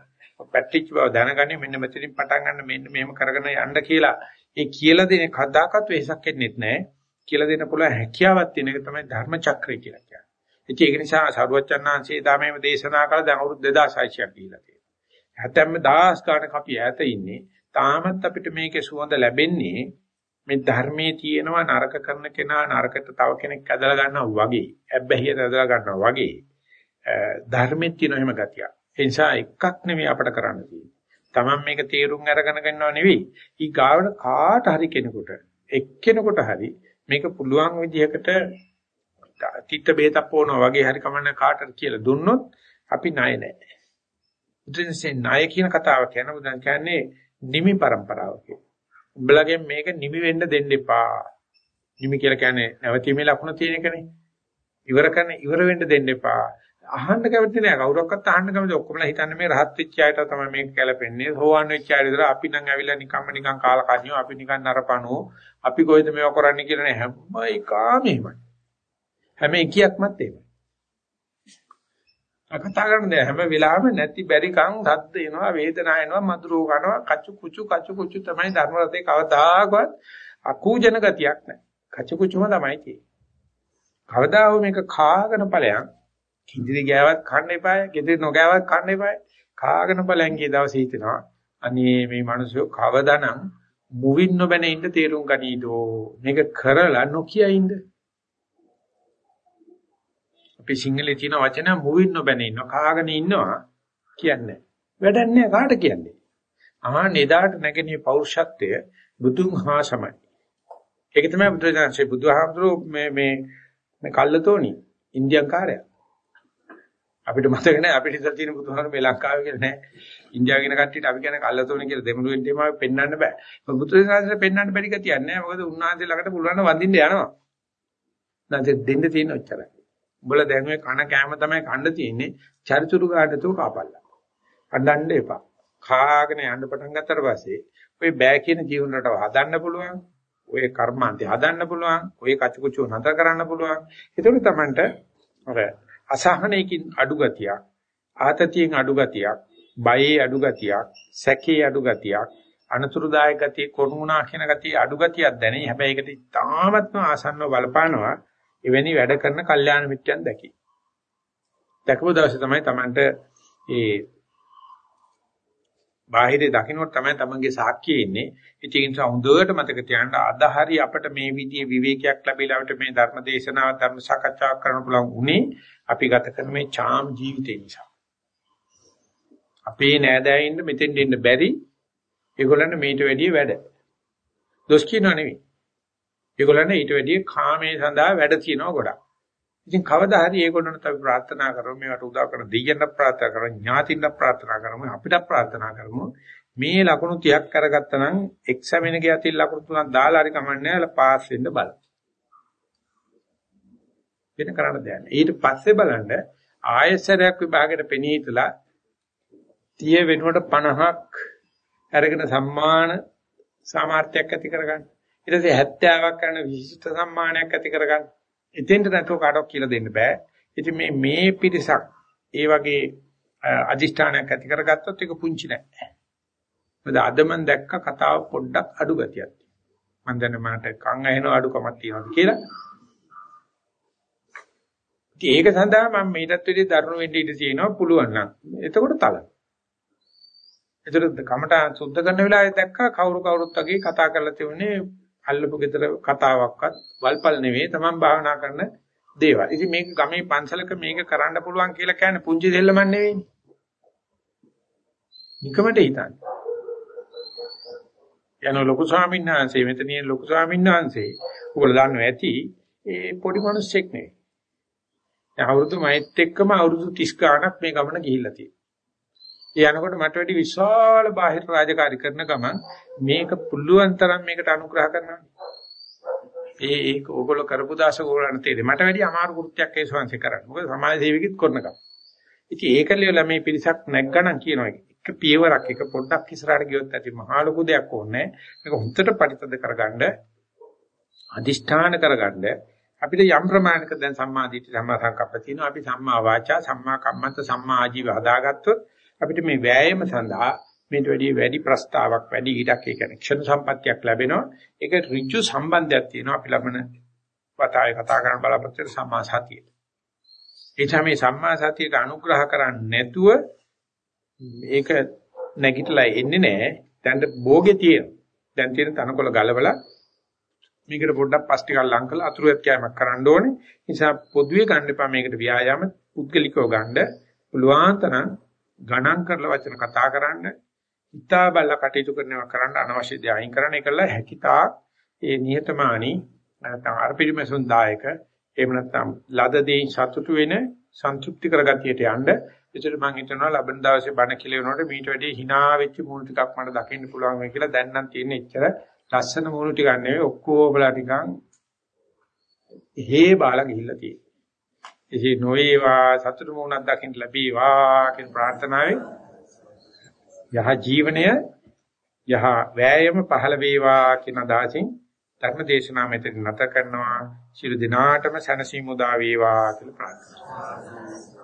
පැටලිච්ච බව දැනගන්නේ මෙන්න මෙතනින් පටන් ගන්න මෙන්න මෙහෙම කරගෙන යන්න කියලා. ඒ කියලා දෙන කදාකත් වෙහසක් එන්නේත් නැහැ. කියලා දෙන්න පුළුවන් හැකියාවක් තියෙන එක තමයි ධර්ම චක්‍රය කියලා කියන්නේ. ඉතින් ඒක නිසා සරුවච්චන්හන්සේ ධාමයේම දේශනා කළ දැන් අවුරුදු 2600ක් ගිහිලා තියෙනවා. හැතැම්ම දහස් ගාණක් අපි ඈත ඉන්නේ. තාමත් අපිට මේකේ සුවඳ ලැබෙන්නේ මේ ධර්මයේ තියෙනවා නරක කරන කෙනා නරකට තව කෙනෙක් ඇදලා ගන්නවා වගේ. ඇබ්බැහියට ඇදලා ගන්නවා වගේ. ධර්මෙත් තියෙන එහෙම ගතියක්. ඒ නිසා එකක් නෙමෙයි අපිට කරන්න තියෙන්නේ. Taman මේක තේරුම් අරගෙන ගන්නව නෙවෙයි. ඊ ගාවට කාට හරි කෙනෙකුට එක්කෙනෙකුට හරි මේක පුළුවන් විදිහකට තිත්ත බේතක් පොනවා වගේ හරි කමන්න කාටද කියලා දුන්නොත් අපි ණය නැහැ. උදෙන්සේ ණය කියන කතාව කියන බුදුන් කියන්නේ නිමි પરම්පරාව කියන. උඹලගෙන් මේක නිමි වෙන්න දෙන්න එපා. නිමි කියලා කියන්නේ නැවතීමේ ලකුණ තියෙන එකනේ. ඉවර කරන ඉවර වෙන්න දෙන්න එපා. අහන්න කැමති නෑ කවුරක්වත් අහන්න කැමති ඔක්කොමලා හිතන්නේ මේ රහත් වෙච්ච අයට තමයි මේක කැලපෙන්නේ සෝවන් වෙච්ච අයට විතර අපි නම් ඇවිල්ලා නිකම්ම නිකන් කාලා කන්‍යෝ අපි නිකන් නරපණෝ අපි කොහෙද මේව කරන්නේ කියලා නේ හැම එකම එහෙමයි හැම එකියක්මත් එහෙමයි අකතා කරන්නේ හැම වෙලාවෙම නැති බැරි කන් දද්ද එනවා වේදනාව එනවා මధుරෝ කනවා කචු කුචු කචු කුචු තමයි ධර්ම රතේ කවදාකවත් අකූජන ගතියක් නැහැ කචු කුචුම තමයි තියෙන්නේ කවදා හෝ මේක කාගෙන ඵලයන් කිඳිරි ගෑවත් කන්න එපාය, ගෙදර නොගෑවත් කන්න එපාය. කාගෙන බලංගිය දවසේ හිතෙනවා. අනේ මේ මිනිස්සු කවදානම් මුවින් නොබැන ඉන්න තේරුම් ගනීදෝ. මේක කරලා නොකිය ඉන්න. අපි සිංහලේ තියෙන වචන මුවින් නොබැන ඉන්න කාගෙන ඉන්නවා කියන්නේ. වැඩක් නෑ කාට කියන්නේ. ආ නෙදාට නැගෙනේ පෞරුෂත්වය බුදුන් හා සමයි. ඒක තමයි බුදුරජාණන්සේ බුදුහාමුදුරුවෝ මේ මේ මේ කල්ලතෝනි ඉන්දියන් කාර්යය. අපිට මතක නැහැ අපිට ඉතල තියෙන බුදුහාම මේ ලංකාවේ කියලා නැහැ. ඉන්දියාව කියන කට්ටියට අපි කියන්නේ කල්ලතෝනේ කියලා දෙමළුවෙන් තේමාව පෙන්වන්න බෑ. බුදුරජාණන්සේ පෙන්වන්න බැරි ගතියක් නැහැ. මොකද උන්වහන්සේ ළඟට පුළුවන් නම් වඳින්න යනවා. නැත්නම් දෙන්න තියෙන ඔච්චරයි. උඹලා දැන් මේ කන කෑම තමයි කන්න තියෙන්නේ. චරිචුරු ගන්නතෝ කාපල්ලා. අඬන්න එපා. කාගෙන යන්න පටන් ගත්තට පස්සේ ඔය බෑ කියන ජීවන රටාව හදන්න පුළුවන්. ඔය කර්මාන්තය හදන්න පුළුවන්. ඔය කචුකුචු නතර කරන්න පුළුවන්. ඒතකොට තමන්ට අර අසහනයකින් අඩු ගතියක්, ආතතියෙන් අඩු ගතියක්, බයේ අඩු ගතියක්, සැකේ අඩු ගතියක්, අනතුරුදායක ගතිය, කරුණා කියන ගතිය අඩු ගතියක් දැනේ. හැබැයි ඒකට තාමත්ම ආසන්නව බලපානවා එවැනි වැඩ කරන කල්යාණ මිත්‍යන් දැකි. දැකපු දවසේ තමයි Tamanට ඒ බාහිරේ දකින්නට තමයි තමන්ගේ සාක්කිය ඉන්නේ. ඉතින් ඒ නිසා හොඳට මතක තියාගන්න අද හරි අපිට මේ විදිහේ විවේකයක් ලැබිලා අපිට මේ ධර්ම දේශනාව ධර්ම සාකච්ඡාවක් කරන්න පුළුවන් උනේ අපි ගත කරන මේ ඡාම් ජීවිතේ නිසා. අපේ නෑදෑයින්ද මෙතෙන් දෙන්න බැරි ඒගොල්ලන්ට මේට වැඩිය වැඩ. දොස් කියනවා නෙවෙයි. ඒගොල්ලන්ට ඊට වැඩිය කාමයේ සඳහා වැඩ තියෙනවා ගොඩක්. ඉතින් කවදා හරි ඒගොල්ලන්ට අපි ප්‍රාර්ථනා කරමු මේවට උදව් කරන දෙයියන්ට ප්‍රාර්ථනා කරමු ඥාතින්ට ප්‍රාර්ථනා කරමු අපිට ප්‍රාර්ථනා කරමු මේ ලකුණු 30ක් කරගත්තා නම් එක්සැමින එක යතින් ලකුණු තුනක් දාලා හරි කමන්නේ නැහැ පාස් වෙන්න බලන්න. වෙන කරන්න දෙයක් නැහැ. ඊට පස්සේ බලන්න ආයසරයක් විභාගයට පෙනී හිටලා 30 වෙනුවට 50ක් අරගෙන සම්මාන සාමර්ථ්‍යයක් ඇති කරගන්න. ඊට පස්සේ 70ක් කරන විශිෂ්ට සම්මානයක් ඇති කරගන්න. එතෙන්ට නැතෝ කාටවත් කියලා දෙන්න බෑ. ඉතින් මේ මේ පිරිසක් ඒ වගේ අදිෂ්ඨානයක් ඇති කරගත්තොත් ඒක පුංචි නෑ. මොකද අද මම දැක්ක කතාව පොඩ්ඩක් අඩු ගතියක් තියෙනවා. මම දැන් මට කන් ඇහෙන අඩුකමක් තියෙනවා කියලා. ඒක සඳහා මම මීටත් වැඩි දරුණු වෙන්න ඉඩ තියෙනවා පුළුවන් නම්. එතකොට තල. එතකොට කමට සුද්ධ කරන වෙලාවේ දැක්කා කවුරු කවුරුත් වගේ කතා කරලා තියුනේ අල්ලපු ගෙදර කතාවක්වත් වල්පල් නෙවෙයි තමන් භාවනා කරන දේවල්. ඉතින් මේක ගමේ පන්සලක මේක කරන්න පුළුවන් කියලා කියන්නේ පුංචි දෙල්ලමක් නෙවෙයිනේ. නිකමට හිතන්නේ. යන ලොකු ස්වාමීන් වහන්සේ මෙතනිය ලොකු ස්වාමීන් වහන්සේ උගල දන්නවා ඇති ඒ පොඩි මිනිස්සෙක් නෙවෙයි. දැන් අවුරුදු මයිත් එක්කම අවුරුදු 30 ගාණක් මේ ගමන ගිහිල්ලා තියෙනවා. ඒ යනකොට මට වැඩි විශාල බාහිර රාජකාරී කරන ගමන් මේක පුළුවන් තරම් මේකට අනුග්‍රහ කරනවා. ඒ ඒක ඕගොල්ලෝ කරපු දාස ඕගොල්ලන්ට තේරෙයි. මට වැඩි අමාරු කෘත්‍යයක් ඒ ශාංශේ කරන්න. මොකද සමාජ සේවකෙත් කරන ගම. ඉතින් ඒකලියලා මේ පිරිසක් නැග්ගනම් කියනවා. එක පියවරක් එක පොඩ්ඩක් ඉස්සරහට ගියොත් ඇති මහා ලොකු දෙයක් ඕනේ. මේක හොඳට පරිතද කරගන්න අදිෂ්ඨාන කරගන්න අපිට යම් ප්‍රමාණයක දැන් සම්මා දිට්ඨි සම්මා සංකප්ප තියෙනවා. අපි සම්මා වාචා සම්මා කම්මන්ත සම්මා ආජීව හදාගත්තොත් අපිට මේ වෑයම සඳහා මේට වැඩි වැඩි ප්‍රස්තාවක් වැඩි ඊටක් ඒ කියන්නේ ක්ෂණ සම්පත්තියක් ලැබෙනවා. ඒක ඍජු සම්බන්ධයක් තියෙනවා අපි ලබන වතාවේ කතා කරන බලාපොරොත්තු සම්මා සතිය. ඒ තමයි සම්මා සතියට අනුග්‍රහ කරන්නේ නැතුව ඒක නැගිටලා එන්නේ නැහැ. දැන් භෝගේ තියෙනවා. දැන් තියෙන තනකොළ ගලවලා මේකට පොඩ්ඩක් පස් ටිකක් ලං කරලා අතුරුයක් කෑමක් කරන්න ඕනේ. නිසා පොදුවේ ගන්න එපා මේකට ව්‍යායාම පුද්ගලිකව ගන්න. පුළුවන් තරම් ගණන් කරලා වචන කතා කරන්න. හිතා බලලා කටයුතු කරනවා කරන්න අනවශ්‍ය දේ අයින් කරන්න ඒකල හැකිතා ඒ නිහතමානී නැත්නම් අර්පිරිමසුන් දායක එහෙම නැත්නම් ලද දෙයින් සතුටු වෙන සන්තුෂ්ටි කරගතියට යන්න ඒතර මම හිතනවා ලබන දවසේ බණ කියලනකොට මීට වැඩි hina වෙච්ච මූණ ටිකක් මට දකින්න පුළුවන් වෙයි කියලා දැන් නම් තියෙන එච්චර ලස්සන මූණ ටිකක් නෙවෙයි ඔක්කොමලා නිකන් හේ බාලා ගිහිල්ලා තියෙන්නේ. එසේ නොවේවා සතුටු මූණක් දකින්න ලැබේවා කියන ප්‍රාර්ථනාවෙන් යහ ජීවනය යහ වෑයම පහළ වේවා කියන අදහසින් ධර්ම දේශනාව මෙතන නැත කරනවා. ශිරු දිනාටම සනසීමු දා වේවා කියලා ප්‍රාර්ථනා කරනවා.